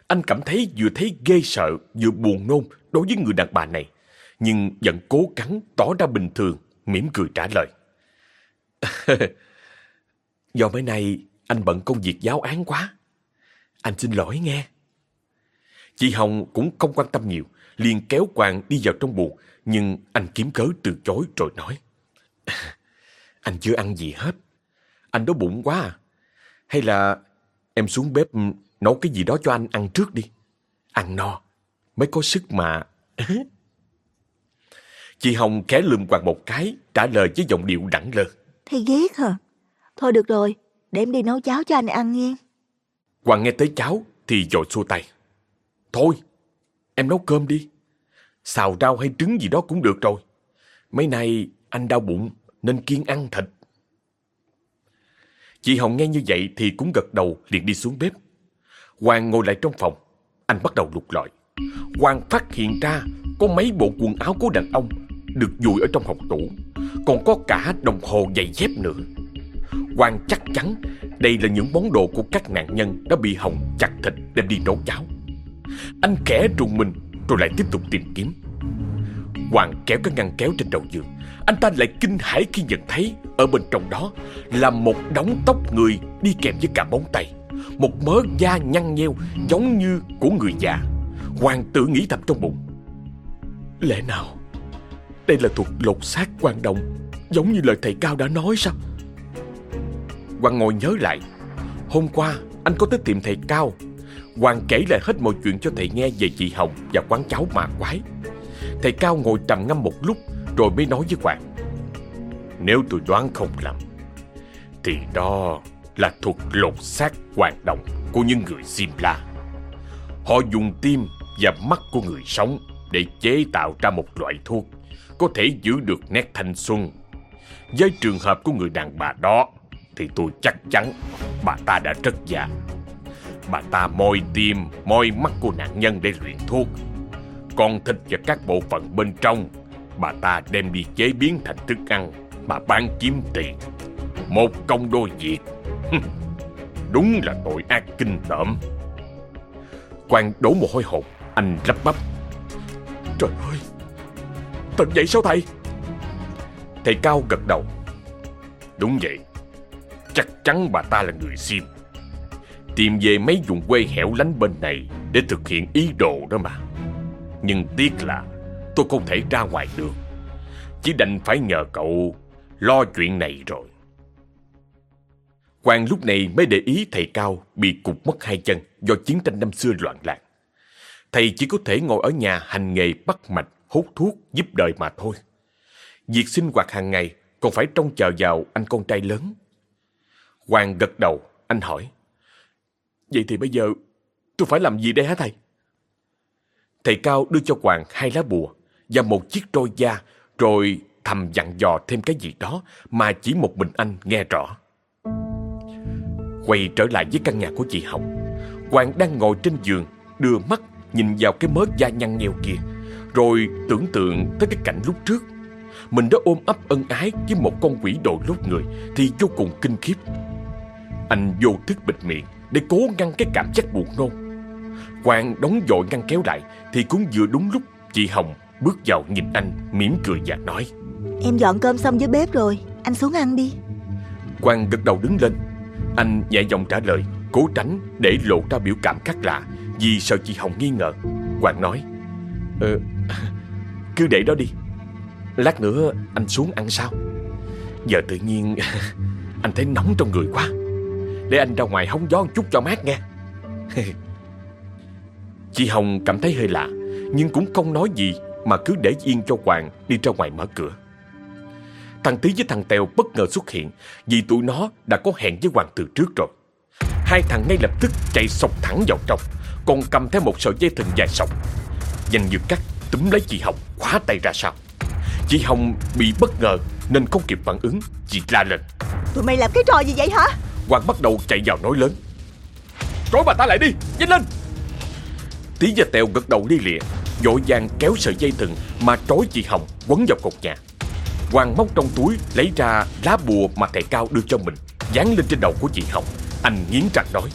Anh cảm thấy vừa thấy ghê sợ, Vừa buồn nôn đối với người đàn bà này, Nhưng vẫn cố gắng tỏ ra bình thường, mỉm cười trả lời. Do mấy nay anh bận công việc giáo án quá. Anh xin lỗi nghe. Chị Hồng cũng không quan tâm nhiều, liền kéo Quang đi vào trong buồng, Nhưng anh kiếm cớ từ chối rồi nói. Anh chưa ăn gì hết. Anh đói bụng quá à. Hay là em xuống bếp nấu cái gì đó cho anh ăn trước đi. Ăn no Mới có sức mà. Chị Hồng khẽ lườm Quang một cái Trả lời với giọng điệu đẳng lơ. Thầy ghét hả? Thôi được rồi, để em đi nấu cháo cho anh ăn nghe. Quang nghe tới cháo thì dội xua tay. Thôi em nấu cơm đi. Xào rau hay trứng gì đó cũng được rồi. Mấy nay anh đau bụng Nên kiêng ăn thịt Chị Hồng nghe như vậy Thì cũng gật đầu, liền đi xuống bếp Hoàng ngồi lại trong phòng Anh bắt đầu lục lọi Hoàng phát hiện ra Có mấy bộ quần áo của đàn ông Được vùi ở trong hộc tủ, Còn có cả đồng hồ giày dép nữa Hoàng chắc chắn đây là những món đồ của các nạn nhân đã bị Hồng chặt thịt đem đi nấu cháo. Anh khẽ trùng mình rồi lại tiếp tục tìm kiếm. Hoàng kéo cái ngăn kéo trên đầu giường. Anh ta lại kinh hãi khi nhận thấy ở bên trong đó là một đống tóc người đi kèm với cả móng tay. Một mớ da nhăn nheo giống như của người già. Hoàng tự nghĩ thầm trong bụng. Lẽ nào đây là thuộc lột xác quan đồng giống như lời thầy Cao đã nói sao? Hoàng ngồi nhớ lại Hôm qua anh có tới tìm thầy Cao Hoàng kể lại hết mọi chuyện cho thầy nghe về chị Hồng và quán cháo mà quái Thầy Cao ngồi trầm ngâm một lúc rồi mới nói với Hoàng Nếu tôi đoán không lầm Thì đó là thuật lột xác hoạt động của những người Simla Họ dùng tim và mắt của người sống Để chế tạo ra một loại thuốc Có thể giữ được nét thanh xuân Với trường hợp của người đàn bà đó thì tôi chắc chắn bà ta đã rất già. Bà ta moi tim, moi mắt của nạn nhân để luyện thuốc. Còn thịt và các bộ phận bên trong, bà ta đem đi chế biến thành thức ăn mà bán kiếm tiền. Một công đôi việc. Đúng là tội ác kinh tởm. Quang đổ mồ hôi hột, anh lắp bắp. Trời ơi, thật vậy sao thầy? Thầy Cao gật đầu. Đúng vậy. Chắc chắn bà ta là người Sim Tìm về mấy vùng quê hẻo lánh bên này Để thực hiện ý đồ đó mà Nhưng tiếc là Tôi không thể ra ngoài được. Chỉ đành phải nhờ cậu Lo chuyện này rồi. Quang lúc này mới để ý thầy Cao Bị cục mất hai chân Do chiến tranh năm xưa loạn lạc. Thầy chỉ có thể ngồi ở nhà hành nghề bắt mạch Hút thuốc giúp đời mà thôi. Việc sinh hoạt hàng ngày Còn phải trông chờ vào anh con trai lớn. Hoàng gật đầu, anh hỏi. Vậy thì bây giờ tôi phải làm gì đây hả thầy? Thầy Cao đưa cho Hoàng hai lá bùa và một chiếc trôi da, rồi thầm dặn dò thêm cái gì đó mà chỉ một mình anh nghe rõ. Quay trở lại với căn nhà của chị Hồng. Hoàng đang ngồi trên giường, đưa mắt nhìn vào cái mớ da nhăn nheo kia, rồi tưởng tượng tới cái cảnh lúc trước. Mình đã ôm ấp ân ái với một con quỷ đồ lốt người thì vô cùng kinh khiếp. Anh vô thức bịt miệng để cố ngăn cái cảm giác buồn nôn. Quang đóng dội ngăn kéo lại thì cũng vừa đúng lúc chị Hồng bước vào nhìn anh mỉm cười và nói Em dọn cơm xong dưới bếp rồi, anh xuống ăn đi. Quang gật đầu đứng lên. Anh nhẹ giọng trả lời, cố tránh để lộ ra biểu cảm khác lạ vì sợ chị Hồng nghi ngờ. Quang nói Ờ, cứ để đó đi. Lát nữa anh xuống ăn sao? Giờ tự nhiên anh thấy nóng trong người quá. Để anh ra ngoài hóng gió một chút cho mát nghe Chị Hồng cảm thấy hơi lạ Nhưng cũng không nói gì Mà cứ để yên cho Hoàng đi ra ngoài mở cửa. Thằng Tí với thằng Tèo bất ngờ xuất hiện Vì tụi nó đã có hẹn với Hoàng từ trước rồi. Hai thằng ngay lập tức chạy sọc thẳng vào trong Còn cầm theo một sợi dây thừng dài sọc. Dành như cắt túm lấy chị Hồng khóa tay ra sau. Chị Hồng bị bất ngờ Nên không kịp phản ứng Chị la lên. Tụi mày làm cái trò gì vậy hả? Hoàng bắt đầu chạy vào nói lớn. Trói bà ta lại đi Nhanh lên Tí và Tèo gật đầu đi lịa Vội vàng kéo sợi dây thừng Mà trói chị Hồng quấn vào cột nhà. Hoàng móc trong túi lấy ra lá bùa mà thầy Cao đưa cho mình Dán lên trên đầu của chị Hồng. Anh nghiến răng nói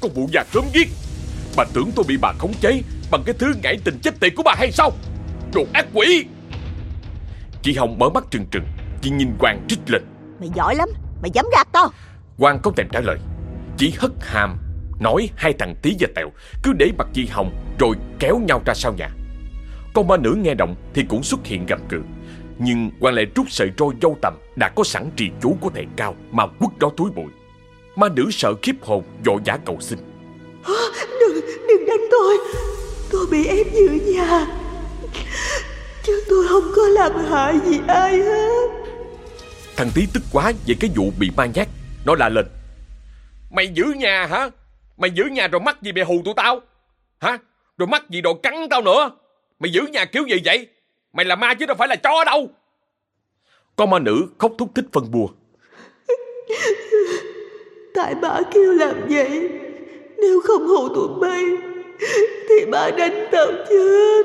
Con bụ già cớm giết! Bà tưởng tôi bị bà khống chế Bằng cái thứ ngại tình chết tiệt của bà hay sao? Đồ ác quỷ! Chị Hồng mở mắt trừng trừng Chị nhìn Hoàng trích lên. Mày giỏi lắm Mày dám gạt tao! Hoàng không thèm trả lời Chỉ hất hàm Nói hai thằng tí và tẹo Cứ để mặt chị Hồng Rồi kéo nhau ra sau nhà. Con ma nữ nghe động Thì cũng xuất hiện gầm cự Nhưng Hoàng lại rút sợi roi dâu tầm Đã có sẵn trì chú của thầy cao Mà quất đó túi bụi. Ma nữ sợ khiếp hồn Vội giả cầu xin. Đừng, đừng đánh tôi. Tôi bị ép giữ nhà. Chứ tôi không có làm hại gì ai hết. Thằng tí tức quá về cái vụ bị ma nhát. Nó la lên. Mày giữ nhà hả Mày giữ nhà rồi mắc gì mày hù tụi tao? Hả? Rồi mắc gì đồ cắn tao nữa? Mày giữ nhà kiểu gì vậy? Mày là ma chứ đâu phải là chó đâu. Con ma nữ khóc thúc thích phân bùa Tại bà kêu làm vậy Nếu không hù tụi bay Thì bà đánh tao chết.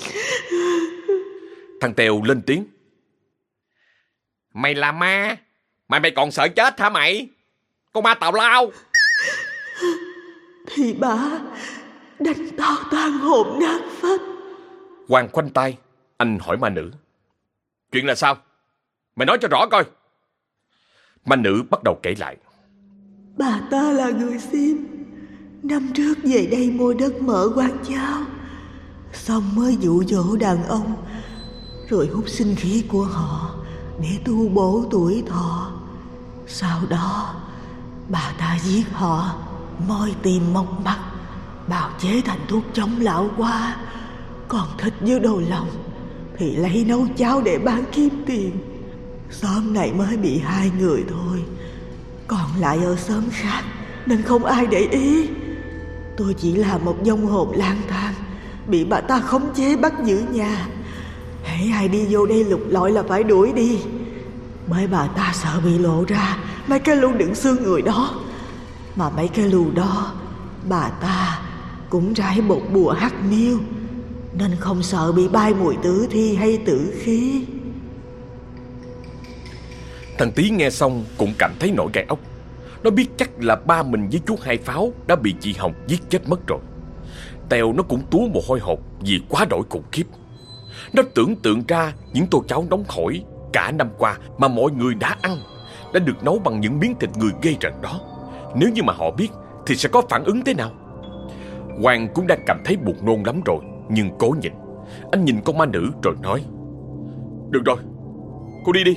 Thằng Tèo lên tiếng. Mày là ma Mà mày còn sợ chết hả mày Con ma tào lao. Thì bà Đánh tao tan hồn nát phách Hoàng khoanh tay Anh hỏi ma nữ. Chuyện là sao? Mày nói cho rõ coi. Ma nữ bắt đầu kể lại. Bà ta là người Sim Năm trước về đây mua đất mở quán cháo. Xong mới dụ dỗ đàn ông. Rồi hút sinh khí của họ Để tu bổ tuổi thọ. Sau đó Bà ta giết họ. Moi tìm mông mắt Bào chế thành thuốc chống lão hóa Còn thịt với đồ lòng. Thì lấy nấu cháo để bán kiếm tiền. Xóm này mới bị hai người thôi. Còn lại ở xóm khác, Nên không ai để ý. Tôi chỉ là một dông hồn lang thang, Bị bà ta khống chế bắt giữ nhà. Hãy ai đi vô đây lục lọi là phải đuổi đi. Bởi bà ta sợ bị lộ ra Mấy cái lưu đựng xương người đó. Mà mấy cái lưu đó, Bà ta cũng rải bột bùa hắc miêu Nên không sợ bị bay mùi tử thi hay tử khí. Thằng Tý nghe xong cũng cảm thấy nổi gai ốc. Nó biết chắc là ba mình với chú Hai Pháo Đã bị chị Hồng giết chết mất rồi. Tèo nó cũng túa mồ hôi hột Vì quá đổi khủng khiếp. Nó tưởng tượng ra những tô cháo nóng hổi Cả năm qua mà mọi người đã ăn. Đã được nấu bằng những miếng thịt người gây rợn đó. Nếu như mà họ biết, Thì sẽ có phản ứng thế nào? Hoàng cũng đang cảm thấy buồn nôn lắm rồi, Nhưng cố nhịn. Anh nhìn con ma nữ rồi nói, Được rồi, Cô đi đi.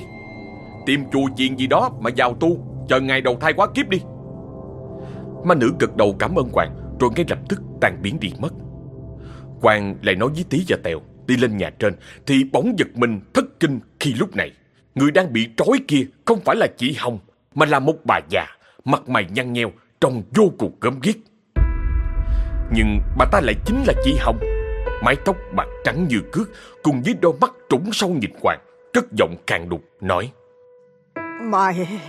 Tìm chùa chiền gì đó mà vào tu, Chờ ngày đầu thai quá kiếp đi. Ma nữ gật đầu cảm ơn Hoàng, Rồi ngay lập tức tan biến đi mất. Hoàng lại nói với Tý và Tèo, Đi lên nhà trên, Thì bỗng giật mình thất kinh khi lúc này. Người đang bị trói kia không phải là chị Hồng Mà là một bà già Mặt mày nhăn nheo Trông vô cùng gớm ghiếc. Nhưng bà ta lại chính là chị Hồng. Mái tóc bạc trắng như cước Cùng với đôi mắt trũng sâu nhìn Hoàng Cất giọng càng đục nói. Mày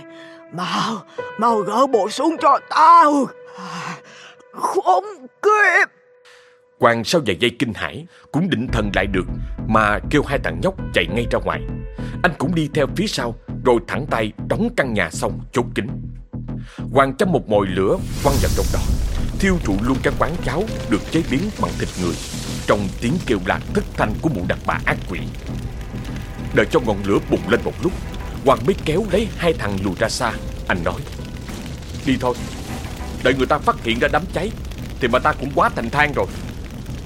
Mau Mau gỡ bộ xuống cho tao. Khốn kiếp. Hoàng sau vài giây kinh hãi Cũng định thần lại được Mà kêu hai thằng nhóc chạy ngay ra ngoài anh cũng đi theo phía sau, Rồi thẳng tay đóng căn nhà xong chốt kín. Hoàng châm một mồi lửa quăng vào trong đó. Thiêu trụ luôn cái quán cháo Được chế biến bằng thịt người, Trong tiếng kêu la thất thanh của mụ đàn bà ác quỷ. Đợi cho ngọn lửa bùng lên một lúc, Hoàng mới kéo lấy hai thằng lùi ra xa. Anh nói, Đi thôi, Đợi người ta phát hiện ra đám cháy Thì mà ta cũng quá thành thang rồi.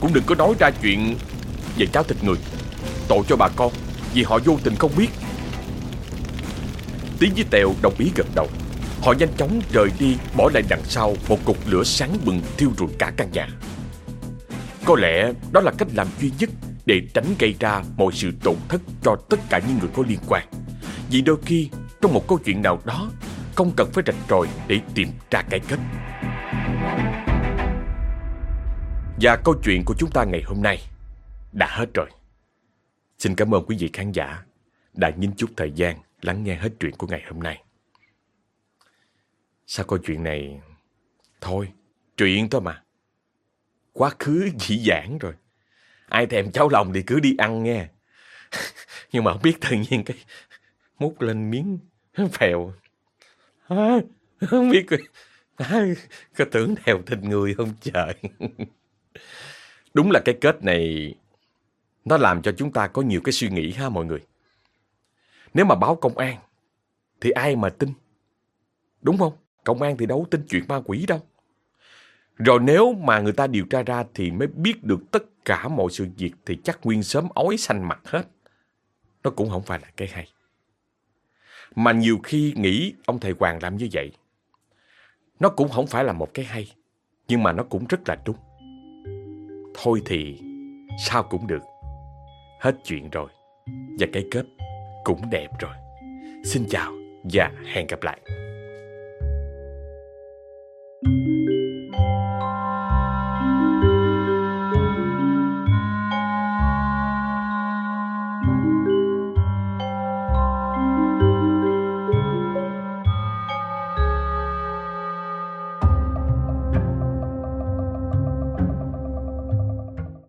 Cũng đừng có nói ra chuyện Về cháo thịt người. Tội cho bà con. Vì họ vô tình không biết. Tiến với Tèo đồng ý gật đầu. Họ nhanh chóng rời đi, Bỏ lại đằng sau một cục lửa sáng bừng Thiêu rụi cả căn nhà. Có lẽ đó là cách làm duy nhất Để tránh gây ra mọi sự tổn thất Cho tất cả những người có liên quan. Vì đôi khi, trong một câu chuyện nào đó, Không cần phải rạch ròi để tìm ra cái kết. Và câu chuyện của chúng ta ngày hôm nay đã hết rồi. Xin cảm ơn quý vị khán giả đã nhìn chút thời gian lắng nghe hết chuyện của ngày hôm nay. Sao câu chuyện này... Thôi, chuyện thôi mà. Quá khứ dĩ dãn rồi. Ai thèm cháu lòng thì cứ đi ăn nghe. Nhưng mà không biết tự nhiên cái múc lên miếng phèo. À, không biết à, có tưởng theo thịt người không trời. Đúng là cái kết này nó làm cho chúng ta có nhiều cái suy nghĩ ha mọi người. Nếu mà báo công an, thì ai mà tin? Đúng không? Công an thì đâu tin chuyện ma quỷ đâu. Rồi nếu mà người ta điều tra ra thì mới biết được tất cả mọi sự việc thì chắc nguyên sớm ói xanh mặt hết. Nó cũng không phải là cái hay. Mà nhiều khi nghĩ ông thầy Hoàng làm như vậy. Nó cũng không phải là một cái hay. Nhưng mà nó cũng rất là đúng. Thôi thì sao cũng được. Hết chuyện rồi. Và cái kết cũng đẹp rồi. Xin chào và hẹn gặp lại.